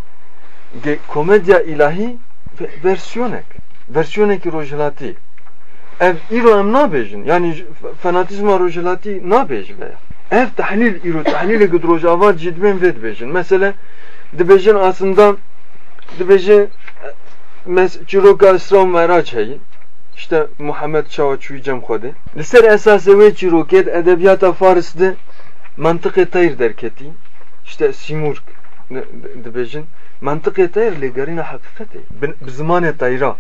ge komedya ilahi versiyonek. Versiyonekî rojhilatî. Ev îro em nabêjin. Yani fanatizma rojhilatî nabêj veya. Ev tahlil îro tahlilê gid rojava cidben vê dibêjin. Mesela dibêjin aslında dibêjin mes çîroka İsra Merac heye. İşte Muhammed Çavaçu'yu cem xwedê. Li ser esasê wê çîrokê edebiyata Faris de mantıqê tayr derketî. İşte Simurg dibêjin. Mantıqê tayr lêgerîna hakikatê. Bi zimanê tayra.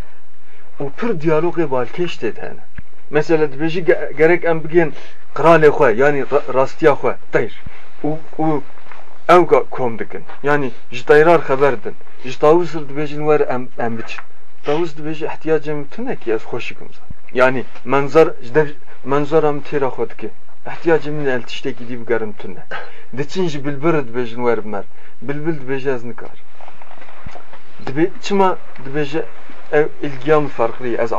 û pir diyalogê balkêş tê hene. Mesela dibêjî gerek em bigên qiralê xwe yani rastiya xwe tayr. û ew kom dikin. Yani ji tayrar xeber din. Ji tawus dibêjin biçin. Tavus dibêje ihtiyacım tunekî ez xweşikim Yani menzer ji menzera min têra xwe dike. Ihtiyacım min el tiştekî dî bigerim tune. Diçin ji bilbir dibêjin wer bimer. Bilbil dibêje ez nikar. Dibê çima dibêje ev ilgiya min farqlî ez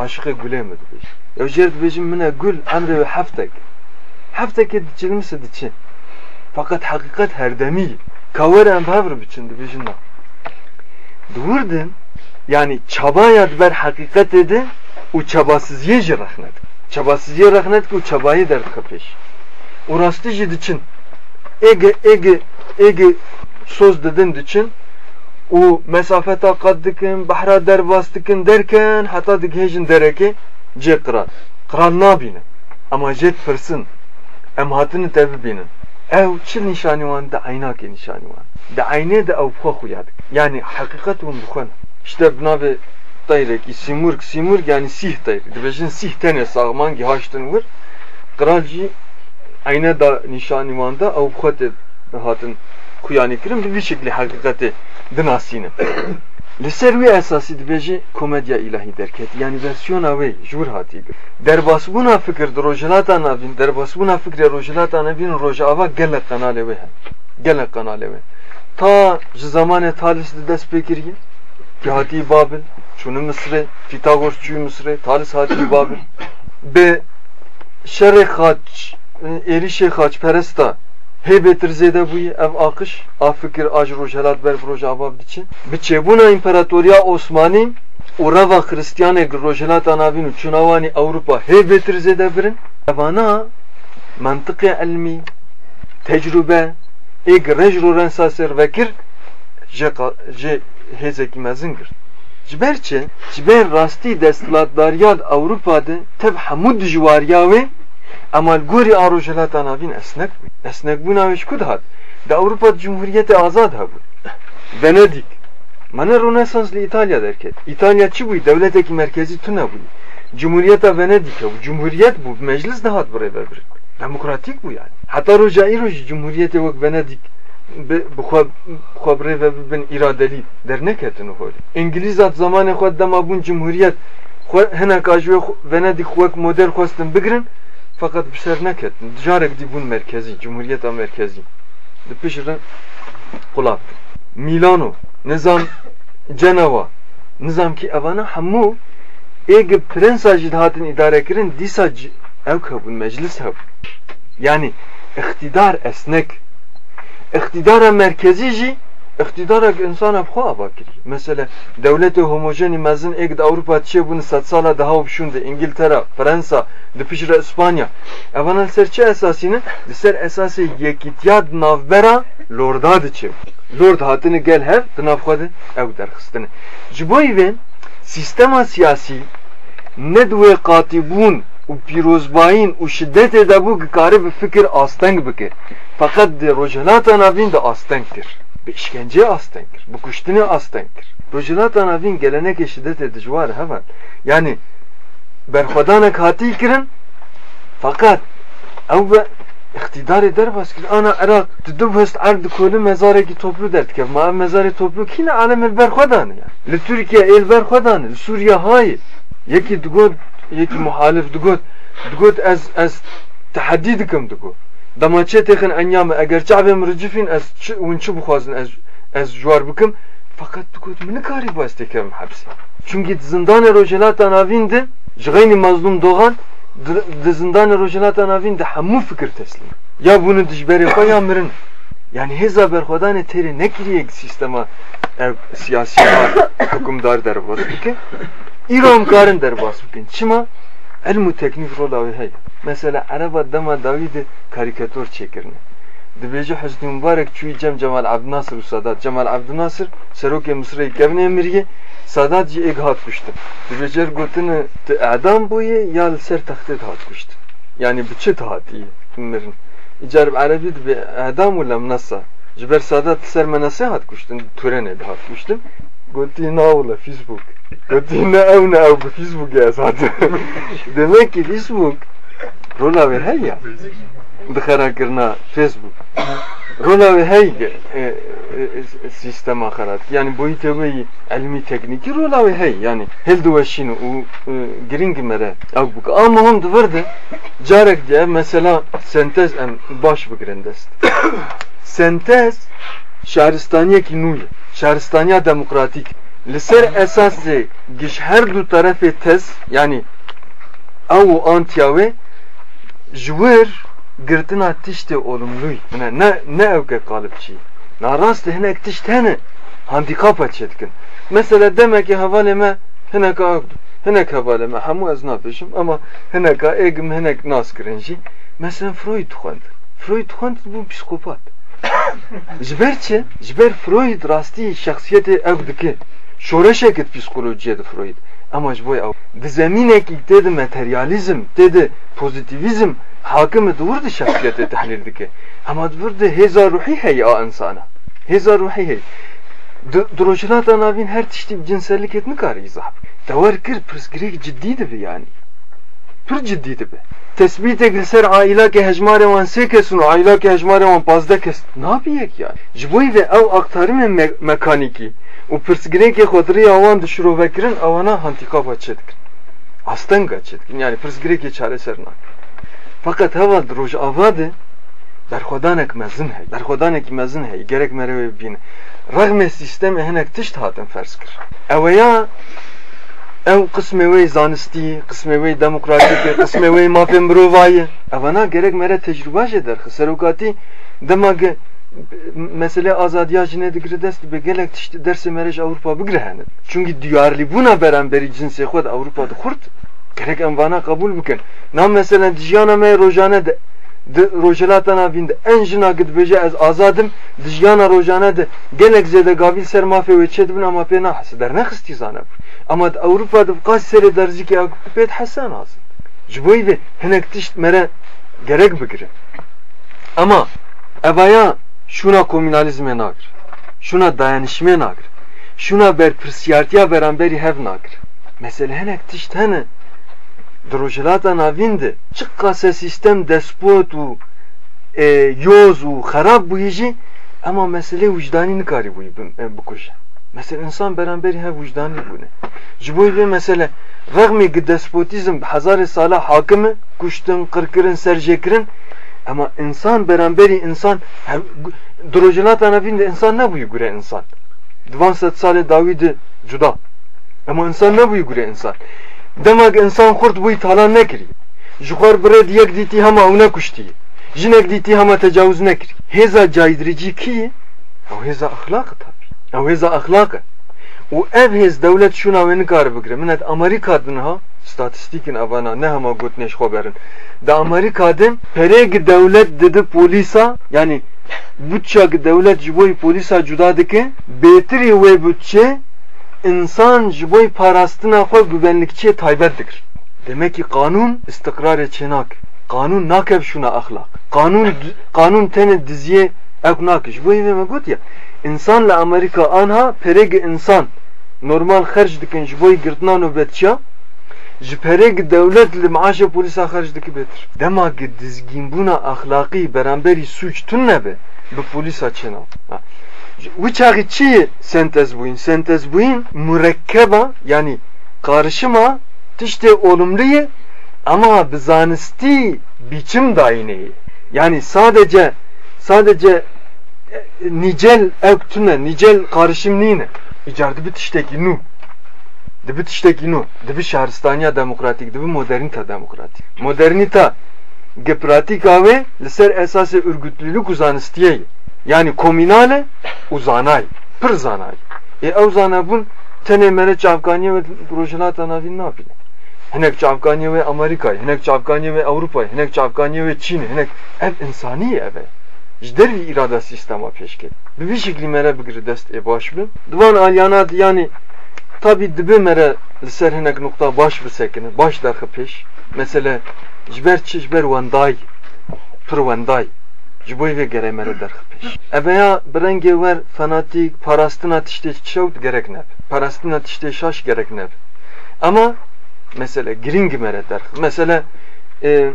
gulê me dibêje. Ew jêr dibêjin min e gul emrê wê heftek. Heftekê diçilmise diçin. Fakat hakikat herdemî. Kawer em bevr biçin dibêjin na. Yani çabaya ber hakikat edi u çabasızıya jı rahmet. Çabasızıya rahmet ki u çabayı dert kapış. U rastı jı diçin ege ege ege söz dedin diçin u mesafeta kad dikin bahra derbas dikin derken hatta dikhejin dereke ce kral. Kral nabine ama jet fırsın em hatını tevi binin. Ev çil nişani wan da aynake nişani wan. Da ayne de ev. Yani hakikat un bixwen. İşte bnave daireki simurg simurg yani sih dayre. Dibejin sih tene sağman ki haştın vur. Kralcı ayna da nişani vanda ev xwe hatın kuyani kirim bir şekli hakikati dinasine. Li ser wê esasî dibêje komedya ilahî derket yani versiyona wê jûr hatî derbasbûna fikir di rojhilata navîn derbasbûna fikrê rojhilata navîn rojava gelek qenalê wê he gelek qenalê wê ta ji zamanê talis di dest pê ki hatî Babil çûnû Misrê Pitagor çû Misrê talis hatî Babil bi şerê xaç êrişê xaçperesta Heybet zêde bûye ev akış a fikir a ji rojhelat ber rojava biçin bi çêbûna İmparatoriya Osmanî û reva Xristiyanê gi rojhelata navîn û çûnawanî Ewropa heybet zêde birin evana mantıqê elmî tecrübe ê gi rej û rensa ser vekir hêzekî mezin girt ji ber çi ji ber rastî desthilatdariya Ewropa de tev hemû dijwariya wê Ama gori arojhelata navîn esnek. Esnek bûna wê ji ku dihat? Di Ewropa Cumhuriyetê azad hebû. Venedik. Mane Rönesans li İtalya derket. İtalya çi bûy? Devletekî merkezî tu nebûye. Cumhuriyeta Venedik hebû. Cumhuriyet bû. Meclis dihat birê vebirin. Demokratik bû yani. Heta roja îro jî Cumhuriyetê wek Venedik bixwe birê ve bibin îradelî derneketin holê. İngilîzat zamanê xwe dema bûn Cumhuriyet hinek a ji Venedik wek model xwestin bigirin fakat bir ser neketin. Carek di bun merkezi, Cumhuriyeta merkezi. Di pişirin kulak. Milano, nizam Ceneva, nizam ki evana hamu Ege prensa jid hatin idare kirin disa ev kabun meclis hab. Yani iktidar esnek. İktidara merkezi jî iktidara insana xwa bakir. Mesela devleti homojeni mezin ek de Avrupa çiye bunu sat sala daha opşundu. İngiltere, Fransa, de pişre İspanya. Evanel serçe esasını de ser esası yekitiyad navbera lorda de çev. Lord hatını gel hev de navxadı ev derxistini. Jiboy ve sistema siyasi ne duve katibun u pirozbayın u şiddet de bu karı bir fikir asteng bike. Fakat de rojelata navin de astengtir. Bir işkence astengtir. Bu kuştini astengtir. Rojelata navin gelenek şiddet edici var hemen. Yani berxwedanek hatî kirin fakat ew be iktidarê derbas kir ana Iraq tu du hest erd dikole mezarekî toplu derdikiv ma ev mezarê toplu kîne alemê berxwedan ya li Türkiye êl berxwedan li Sûriye hayê yekî digot ez ez tehdî dikim digot dema çê têxin enyame eger çavê min ricifîn ez çi hûn çi bixwazin ez ez jwar bikim fakat digot min nikarî baz têkevim hepsê çünkü zindanê rojelata navîn de ji xeynî mazlûm doğan di zindanê rojelata navîn de hemû fikir teslim ya bunu dijberê xwe ya mirin yani hêza berxwedanê têrê nekiriye sistema ev siyasî hukumdar derbas em karin derbas bikin çima elm û teknîk rola wê heye mesela ereba dema dawî de karikatûr çêkirine dibêje Hüsnü Mübarek çûyî cem Cemal Abdinasir û Sadat Cemal Abdinasir serokê Misrê kevnê Emiriyê Sadat jî êk hat kuştin dibêje gotin tu edam bûyê ya li ser de hat kuştin yani bi çi hatiye mirin İcar bi Erebî dibe edam û lemnesa ji ber Sadat ser menasê hat kuştin Turenê de hat gotî nawla Facebook? Gotî ne ew ne ew bi Facebookê ez hatim demek ki Facebook rola wê heye di xerakirina Facebook. Rola wê hey e, e, sistema xerat yani boyutê wê elmî teknîkî rola wê hey. Yani hêl diweşîn û e, giring mere ew bike ama hom divir de carek diye mesela sentez em baş bigirin dest sentez şaristaniyekî nû ye esasê giş her du tarafê tez yani ew û antiya wê ji wir girtina tiştê olumluy. Ne ne ne evke kalıp çi? Narast hinek tişt hene handikapa çetkin mesela demek ki havale me hinek avdu. Hinek havale me hamu ez napişim ama hinek egim hinek nas kirinci mesela Freud xwend Freud xwend bu psikopat Jiber çi? Jiber Freud rastî şahsiyetê ev dike. Şoreşekit psikolojiye de Freud. Ama ji bo ew di zemînekî tê de materyalizm, tê de pozitivizm hakim di şahsiyetê tehlîl dike. Ama divir de hêza ruhî insana. Hêza ruhî heye. Di di rojilata navîn her tiştî cinsellikê nikarî izah bike. Dewar kir pirsgirêk ciddî dibe yani. Pir ciddî dibe. Tespîtek li ser aîlakê hejmarê wan sê kes û aîlakê hejmarê wan pazdeh kes. Nabiyek yani. Ji bo ve ew aktarimên me mekanîkî û pirsgirêkê xwediriya wan dişirovekirin ewana handikapa çedikin. Astenga çedikin yani pirsgirêkê çareser nakin. Fakat heva di rojava de berxwedanek mezin hey. Berxwedanekî mezin hey. Gerek mere wê bîne. Rexmê sistemê hinek tişt hatin ferz kir. Ew ya ew qismê wê zanistî, qismê wê demokratîk, qismê wê mafê mirovayê. Evana gerek mere tecrüba jê derxi. Serokatî dema ge mesele azadiya jine digire dest be gelek tişt dersi merej Avrupa bigire hene. Çünkü diyarlı buna beraberi cinsê xwe de Avrupa'da xurt gerek em vana kabul bikin. Na mesela dijana me rojane de de rojelata navîn de en jina gidibêje ez azadim dijana rojane de gelek zêde gavîl ser mafê wê çedibin ama pê nahese dernexistî zane ama di Avrupa de qas serê derzikê pê hese nazin. Ji bo vê hinek tişt mere gerek bigire. Ama evaya şuna komünalizmê nagir şuna dayanışmê nagir şuna berpirsiyartiya beramberî hev nagir. Mesele hinek tişt hene drojilata navinde çıkkase sistem despot û e, yoz û xerab bûyî jî ama mesele vicdanî nikarî bûyî bikuje mesela insan beramberî hev vicdanî bûne ji bo vê mesele rexmê ki despotîzm bi hezarê sala hakimi kuştin qirkirin serjêkirin ama insan beramberî insan hev drojilata navinde insan nebûyî gure insan? Divan set salê dawî de cuda. Ama insan nebûyî gure insan demek insan kurt bu itala nekri. Jukhar bre diyek diti hama una kuşti. Jinek diti hama tecavüz nekri. Heza caydırıcı ki o heza ahlakı tabi. O heza ahlakı. O ev hez devlet şuna ve nikar bigre. Minet Amerika ha statistikin avana ne hama gotneş haberin. Da Amerika din pereg devlet dedi polisa yani bütçe devlet jiboy polisa cuda dike betiri ve bütçe insan jiboy parastina xwe güvenlikçiye taybetdir. Demek ki kanun istikrar çenak. Kanun nakev şuna ahlak. Kanun kanun tene diziye ek nakiş. Bu evime got ya. İnsanla Amerika anha pereg insan normal xerç dikin jiboy girtna nöbetçiya ji pereg devlet li maaşa polisa xerç diki betir. Dema ki dizgin buna ahlaki beramberi suç tun nebe bi polisa çenak. Uçağı çi sentez buyin? Sentez buyin mürekkeba yani karışıma tişte olumluyu ama bizanisti biçim dayneyi. Yani sadece sadece e, nicel evktüne, nicel karışım neyine? İcardı bir tişteki nu. Dibi tişteki nu. Dibi şahristaniya demokratik, dibi modernita demokratik. Modernita gepratik ave liser esası örgütlülük uzanistiyeyi. Yani komünale uzanay, pır zanay. E ev zanabun tene mere çavkaniye ve projeler tanavin ne yapıyor? Hinek çavkaniye ve Amerika, hinek çavkaniye ve Avrupa, hinek çavkaniye ve Çin, hinek ev insani eve. Jder bir irada sistema peşket. Bir şekli mere bir dest e başlı. Divan alyanat yani tabi dibe mere liser hinek nokta baş bir sekine, baş darkı peş. Mesela jber çiş ber vanday, pır vanday. Jiboy ve gere mere darkı peş. Eveya brenge ver fanatik parastın atışte çavut gerek neb. Parastın atışte şaş gerek neb. Ama mesela giring mere der. Mesela e,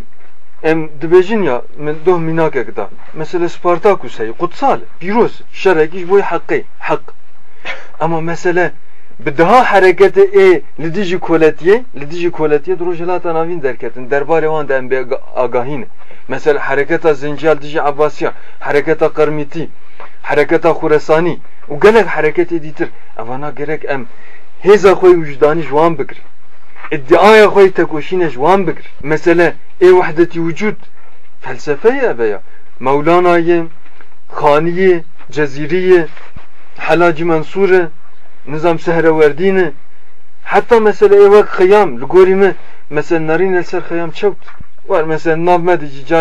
em dibejin ya min doh minak ekda. Mesela Spartakus hey kutsal, piroz, şerek iş boy hakkı, hak. Ama bi daha harekete e li dijî koletiye li dijî koletiye duru jilata derketin derbarê wan de em bê agahîn mesela hareketa zinciyal dijî abbasiya hareketa qermîtî hareketa xuresanî û gelek hareketê dîtir evana gerek em hêza xwe vicdanî ji wan bikirin iddiaya xwe tekoşîne ji wan bikirin mesele ê wehdetî wücud felsefeye eve ya mewlanayê xaniyê cezîriyê helacî nizam sehreverdini hatta mesela evak kıyam li mesela narîn el ser kıyam çewt var mesela nav medici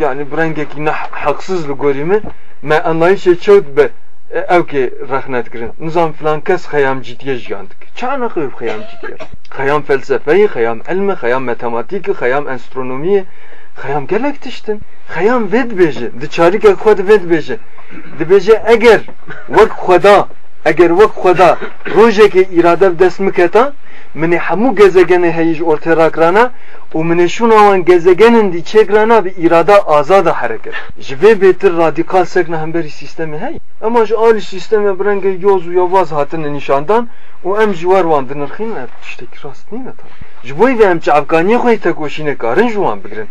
yani brengekî ne haksız li me me anlayışê be ew kê rexnet kirin nizam filan kes xeyam ciddiye jiyandik ça naqib xeyam ciddiye xeyam felsefeyê xeyam elme xeyam matematîkê xeyam astronomiyê xeyam gelek tiştin xeyam vê dibêje di çarîka xwe de vê dibêje eger wek xweda eğer vek xweda rojeke irade dest miketa من همو gezegen heyiş ortaya rakrana o mine şunavan gezegenin di çekrana bir irada azada hareket. Jve betir radikal sekna hemberi sistemi hey. Ama şu ali sisteme brenge yozu yavaz hatın nişandan o em jivar wan dinirxin işte rast ne ta. Jboy ve em çavkaniye khoy tekoşine karın juan bigrin.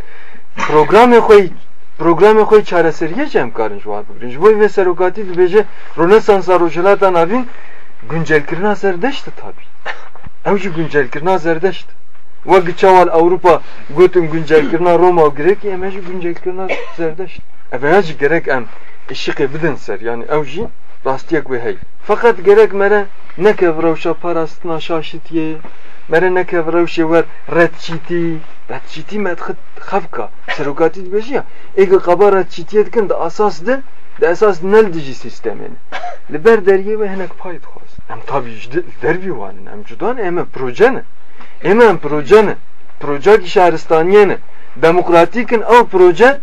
Programı khoy programı khoy çareseriye jem karın juan bigrin. Jboy ve serokati dibeje Rönesans rojelatan avin güncel kirna serdeşti tabi. Evci güncel kirna zerdeşt. Ve çaval Avrupa götüm güncel kirna Roma gerek emeci güncel kirna zerdeşt. Eveci gerek em işıkı bidin ser yani evci rastiyek ve hey. Fakat gerek mere ne kevrevşa parastına şaşitiye mere ne kevrevşa ver redçiti redçiti medxit xafka serokati dibeci ya ege qaba redçitiyet kin de asas de de esas nel dici sistemini. Liber derye ve henek payet xwaz. Em tabi dervi wanin em cudan em proje ne. Em em proje ne. Proje ki şahristaniye ne. Demokratikin ev proje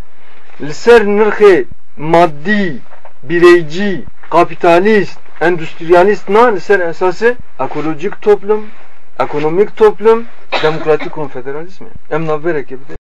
li ser nirxê maddi, bireyci, kapitalist, endüstriyalist na li ser esası ekolojik toplum, ekonomik toplum, demokratik konfederalizm. Em navberek